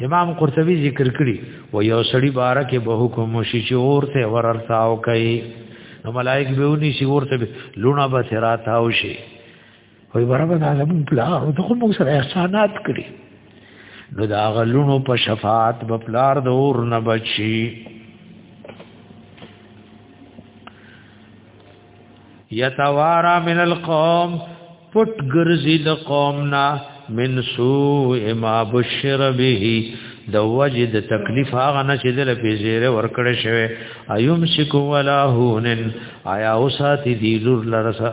امام قرطبي ذکر کړی و یو سړی بارکه به حکم شي چې اور ته ورتاو کوي نو ملائک به ونی شي اور ته لونه به سراتاو شي وای برابر دا زمون پلار او دغه موږ سره احسانات کړی نو دا غلونو په شفاعت په پلار د اور نه بچي یتوارا من القوم پټ ګرځي د قوم نه من سوء ما بشر به د وجه د تکلیف هغه نه چې دل په زیره ورکړې شوی ايوم سکو ولا هونن آیا اوساتی دی لور لرسه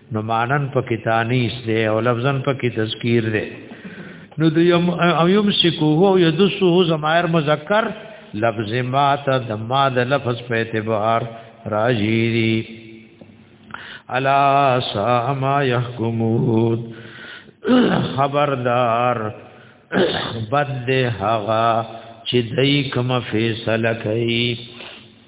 نو مانن په کې تانیس دی او لفظن په کې تذکیر دی نو د یم او یم سکو هو یدسو زمایر مذکر لفظ ما ته د ما د لفظ په اعتبار راځي دی الا سا ما يحكمون خبردار بد هغه چې دای کوم فیصله کوي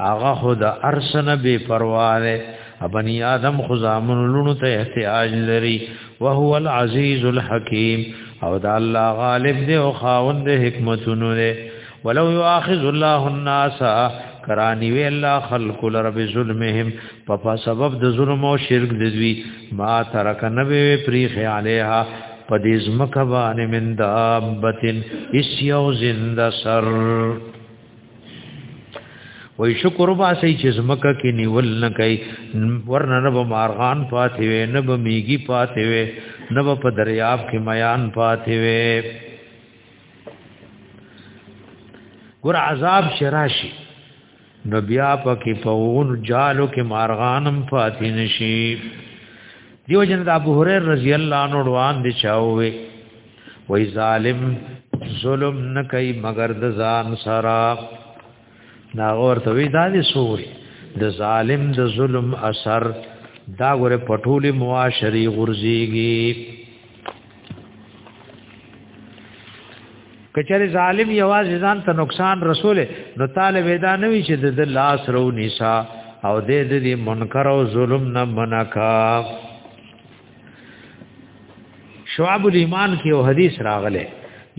هغه خود ارسن بے پروا ده ابنی آدم خزامن لونو ته احتیاج لري وهو العزیز الحکیم او دا الله غالب دی او خاوند حکمتونو دی ولو یاخذ الله الناس کرانی وی الله خلق لرب ظلمهم په سبب د ظلم او شرک د دوی ما ترک نبی پریخ علیها په دې زمکه باندې من دابتن اس یو زنده سر وای شکر با سي چې زمکه کې نیول نه کوي ورنه نه به مارغان پاتې وي نه به میږي پاتې وي نه به په دریاب کې میان پاتې وي ګور عذاب شراشي نو بیا پکې پهون جالو کې مارغانم پاتې نشي دیو جن د ابو هريره رضی الله عنه روان دي چاوي وای ظالم ظلم نه کوي مگر د ځان سره دا ورته وی دا دي سوې د ظالم د ظلم اثر دا غره پټولي معاشري غرزيږي کچره ظالم یواز ځان ته نقصان رسول نو طالب دا نه وی چې د لاس رو نساء او د دې منکر او ظلم نه منکا شعب الایمان کې یو حدیث راغله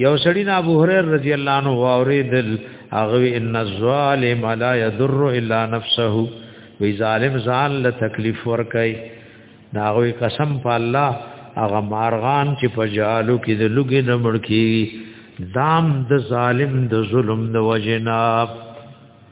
یو سړی نه ابو هريره رضی الله عنه اوریدل هغه ان الظالم لا يضر الا نفسه وی ظالم ځان له تکلیف ور کوي ناغوی قسم په الله هغه مارغان چې په جالو کې د لګي نه مړ کی دام د ظالم د ظلم د وجناب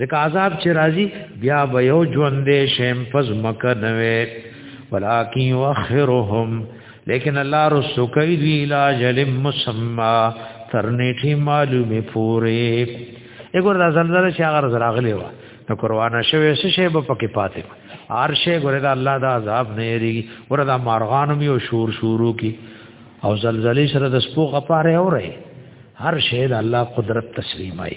ځکه عذاب چې راځي بیا به یو ژوندې شیم پس مکه نوې ولکن یؤخرهم لیکن الله رسو کوي دی علاج لم مسما ترنیټي معلومه پوره وګور دا زلزلہ چې هغه راغلی و نو قربان شوی څه شی په پکې پاتې ارشه ګوره دا الله دا عذاب نه یری ګوره دا مارغان میو شور شورو کی او زلزلې سره د سپو غپاره اوري هر شی د الله قدرت تسلیمای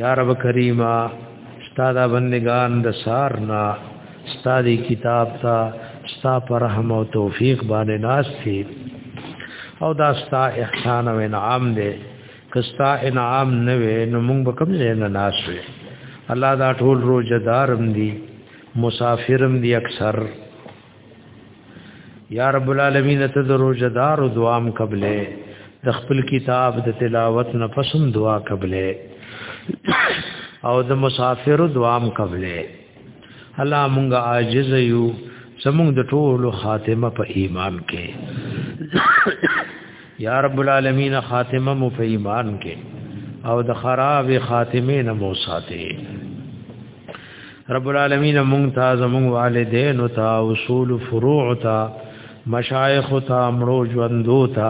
یا رب کریما استاد بندگان د سارنا استاد کتاب تا ستا پر رحم او توفیق باندې ناس تھی او دا ستا احسان او انعام دے کستا انعام نه وې نو موږ به کوم ځای نه ناس وې الله دا ټول روزدارم دي مسافرم دي اکثر یا رب العالمین ته د روزدار دوام قبلې د خپل کتاب د تلاوت نه پسم دعا قبلې او د مسافر دوام قبلې الله مونږه عاجز یو سمونږ د ټولو خاتمه په ایمان کې یا رب العالمین خاتمه مو په ایمان کې او د خراب خاتمه نه مو ساتي رب العالمین مونږ ته زمونږ والدین او ته اصول فروع ته مشایخ ته مړو ژوندو ته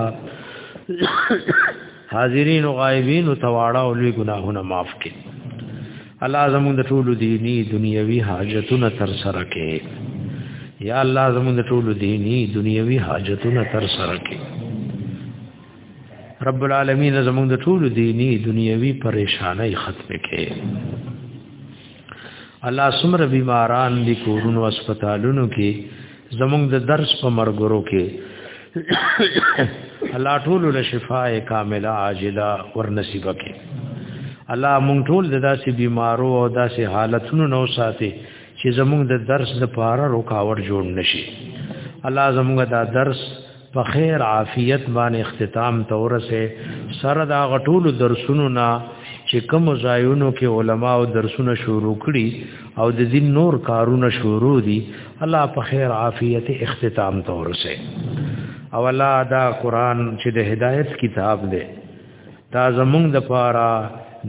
حاضرین او غایبین او تواړه او لوی ګناهونه معاف کړي الله زمونږ د ټولو دینی دنیوي حاجتونه تر سره کړي یا الله زمونږ د ټولو دینی دنیوي حاجتونه تر سره کړي رب العالمین زموږ د ټول دینی دنیوي پریشانای ختم کړي الله سمره بیماران دي کورونو هسپتالونو کې زموږ د درس په مرګرو کې الله ټول له شفاء کامله عاجله ور نصیب کړي الله مونږ ټول د داسې بیمارو او داسې حالتونو نو ساتي چې زموږ د درس د پاره رکاوټ جوړ نشي الله زموږ دا درس په خیر عافیت باندې اختتام ته ورسه سره دا غټول درسونو نا چې کوم ځایونو کې علما او درسونه شروع کړي او د دین نور کارونه شروع دي الله په خیر عافیت اختتام ته ورسه او الله دا قران چې د هدایت کتاب دی دا زمونږ د پاره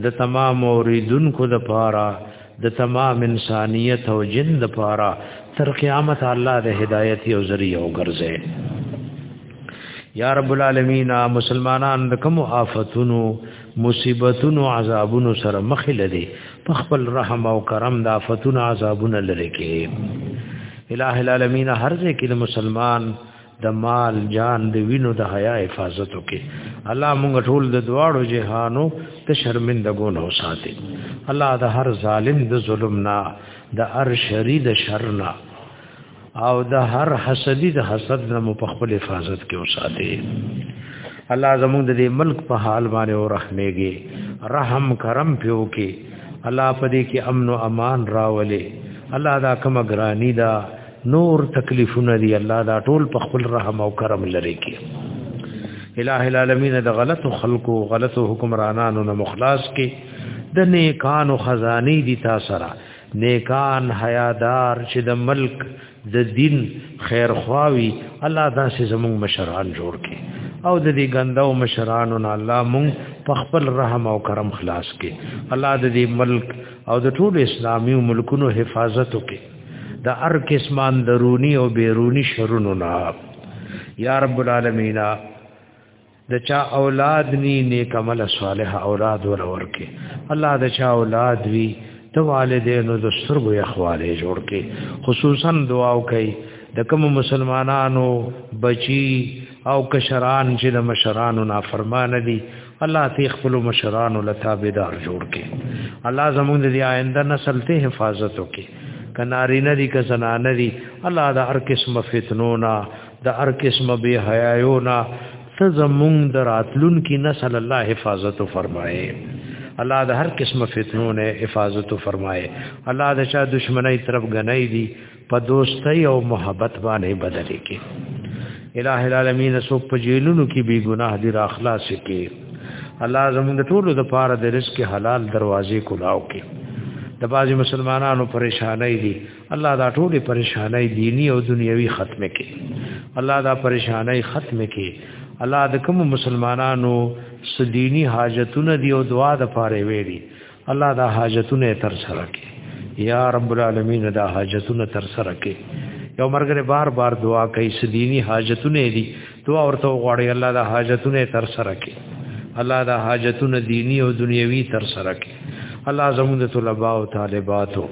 د تمام اوریدونکو د پاره د تمام انسانیت او جن د پاره تر قیامت الله د هدایت او ذریعہ وګرځي یا رب العالمین مسلمانان د کوم آفتونو مصیبتونو عذابونو سره مخ لدی په خپل رحم او کرم د آفتونو عذابونو لری کې الہ العالمین هر ځکه مسلمان د مال جان د وینو د حیا حفاظت وکي الله مونږ ټول د دواړو جهانو ته شرمنده ګون او ساتي الله د هر ظالم د ظلم نه د هر شری د شر نه او د هر حسدی د حسد نه مو په خپل حفاظت کې وساتي الله زموږ د دې ملک په حال باندې او رحمېږي رحم کرم پیو کې الله په دې کې امن او امان راولې الله دا کوم ګرانی دا نور تکلیفونه دی الله دا ټول په خپل رحم او کرم لري کې الہ العالمین د غلط خلقو غلط حکمرانانو نه مخلاص کې د نیکانو خزانی دي تاسو را نیکان حیادار چې د ملک د دین خیر خواوی الله دا سه زموږ مشران جوړ کړي او د دې ګندو مشرانو نه الله مونږ په خپل رحم او کرم خلاص کړي الله د دې ملک او د ټول اسلامي ملکونو حفاظت وکړي د هر قسمان درونی او بیرونی شرونو نه یا رب العالمین د چا اولاد نی نیک عمل صالح اولاد ور ورکه الله د چا اولاد وی د والدینو د سترګو اخواله جوړ کې خصوصا دعا وکي د کوم مسلمانانو بچي او کشران چې د مشرانو نافرمان دي الله ته خپل مشران له تابعدار جوړ کې الله زموږ د آینده نسل ته حفاظت وکي کناری نه دي که زنانه دي الله د هر قسم فتنو نه د هر قسم بی حیايو نه ته زموږ د راتلون کې نسل الله حفاظت فرمایي الله د هر قسم فتنو نه حفاظت فرمایي الله د چا دشمنی طرف غنۍ دي په دوستۍ او محبت باندې بدلې کې الٰه العالمین سو په جیلونو کې بی ګناه دي را خلاص کې الله زموږ ټول د پاره د رزق حلال دروازې کولاو کې د بازي مسلمانانو پریشانای دي الله دا ټول پریشانای دینی او دنیوي ختمه کې الله دا پریشانای ختمه کې الله د کوم مسلمانانو سدینی حاجتونه دی او دعا د پاره ویری الله دا حاجتونه تر سره کې یا رب العالمین دا حاجتونه تر سره کې یو مرګره بار بار دعا کوي سديني حاجتونه دي دعا ورته غواړي الله دا حاجتونه تر سره کې الله دا حاجتونه دینی او دنیوي تر سره کې الله زموږ طلباء او طالباتو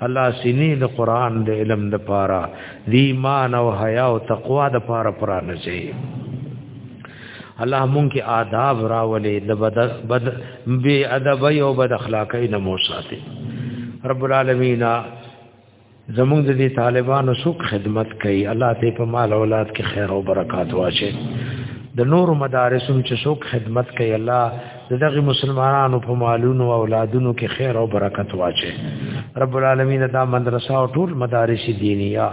الله سینې د قران د علم د پاره د ایمان او حیا او تقوا د پاره پرانه شي الله مونږ کې آداب راولې د بد بد بی ادب او بد اخلاقی نه مو ساتي رب العالمین زمونږ د دې طالبانو سوق خدمت کوي الله ته په مال اولاد کې خیر او برکات واچي د نور مدارسونو چې سوق خدمت کوي الله دغه مسلمانانو په مالونو او اولادونو کې خیر او برکت واچي رب العالمین دا مدرسه او ټول مدارس دینیه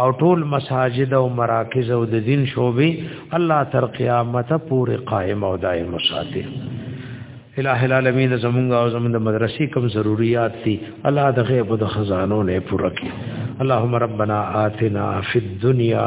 او ټول مساجد او مراکز او د دین شوبې الله تر قیامت پورې قائم او دائم وساتي الہ العالمین زمونږ او زمونږ د مدرسې کوم ضرورت دي الله د غیب د خزانو نه پوره کړي اللهم ربنا آتنا فی الدنیا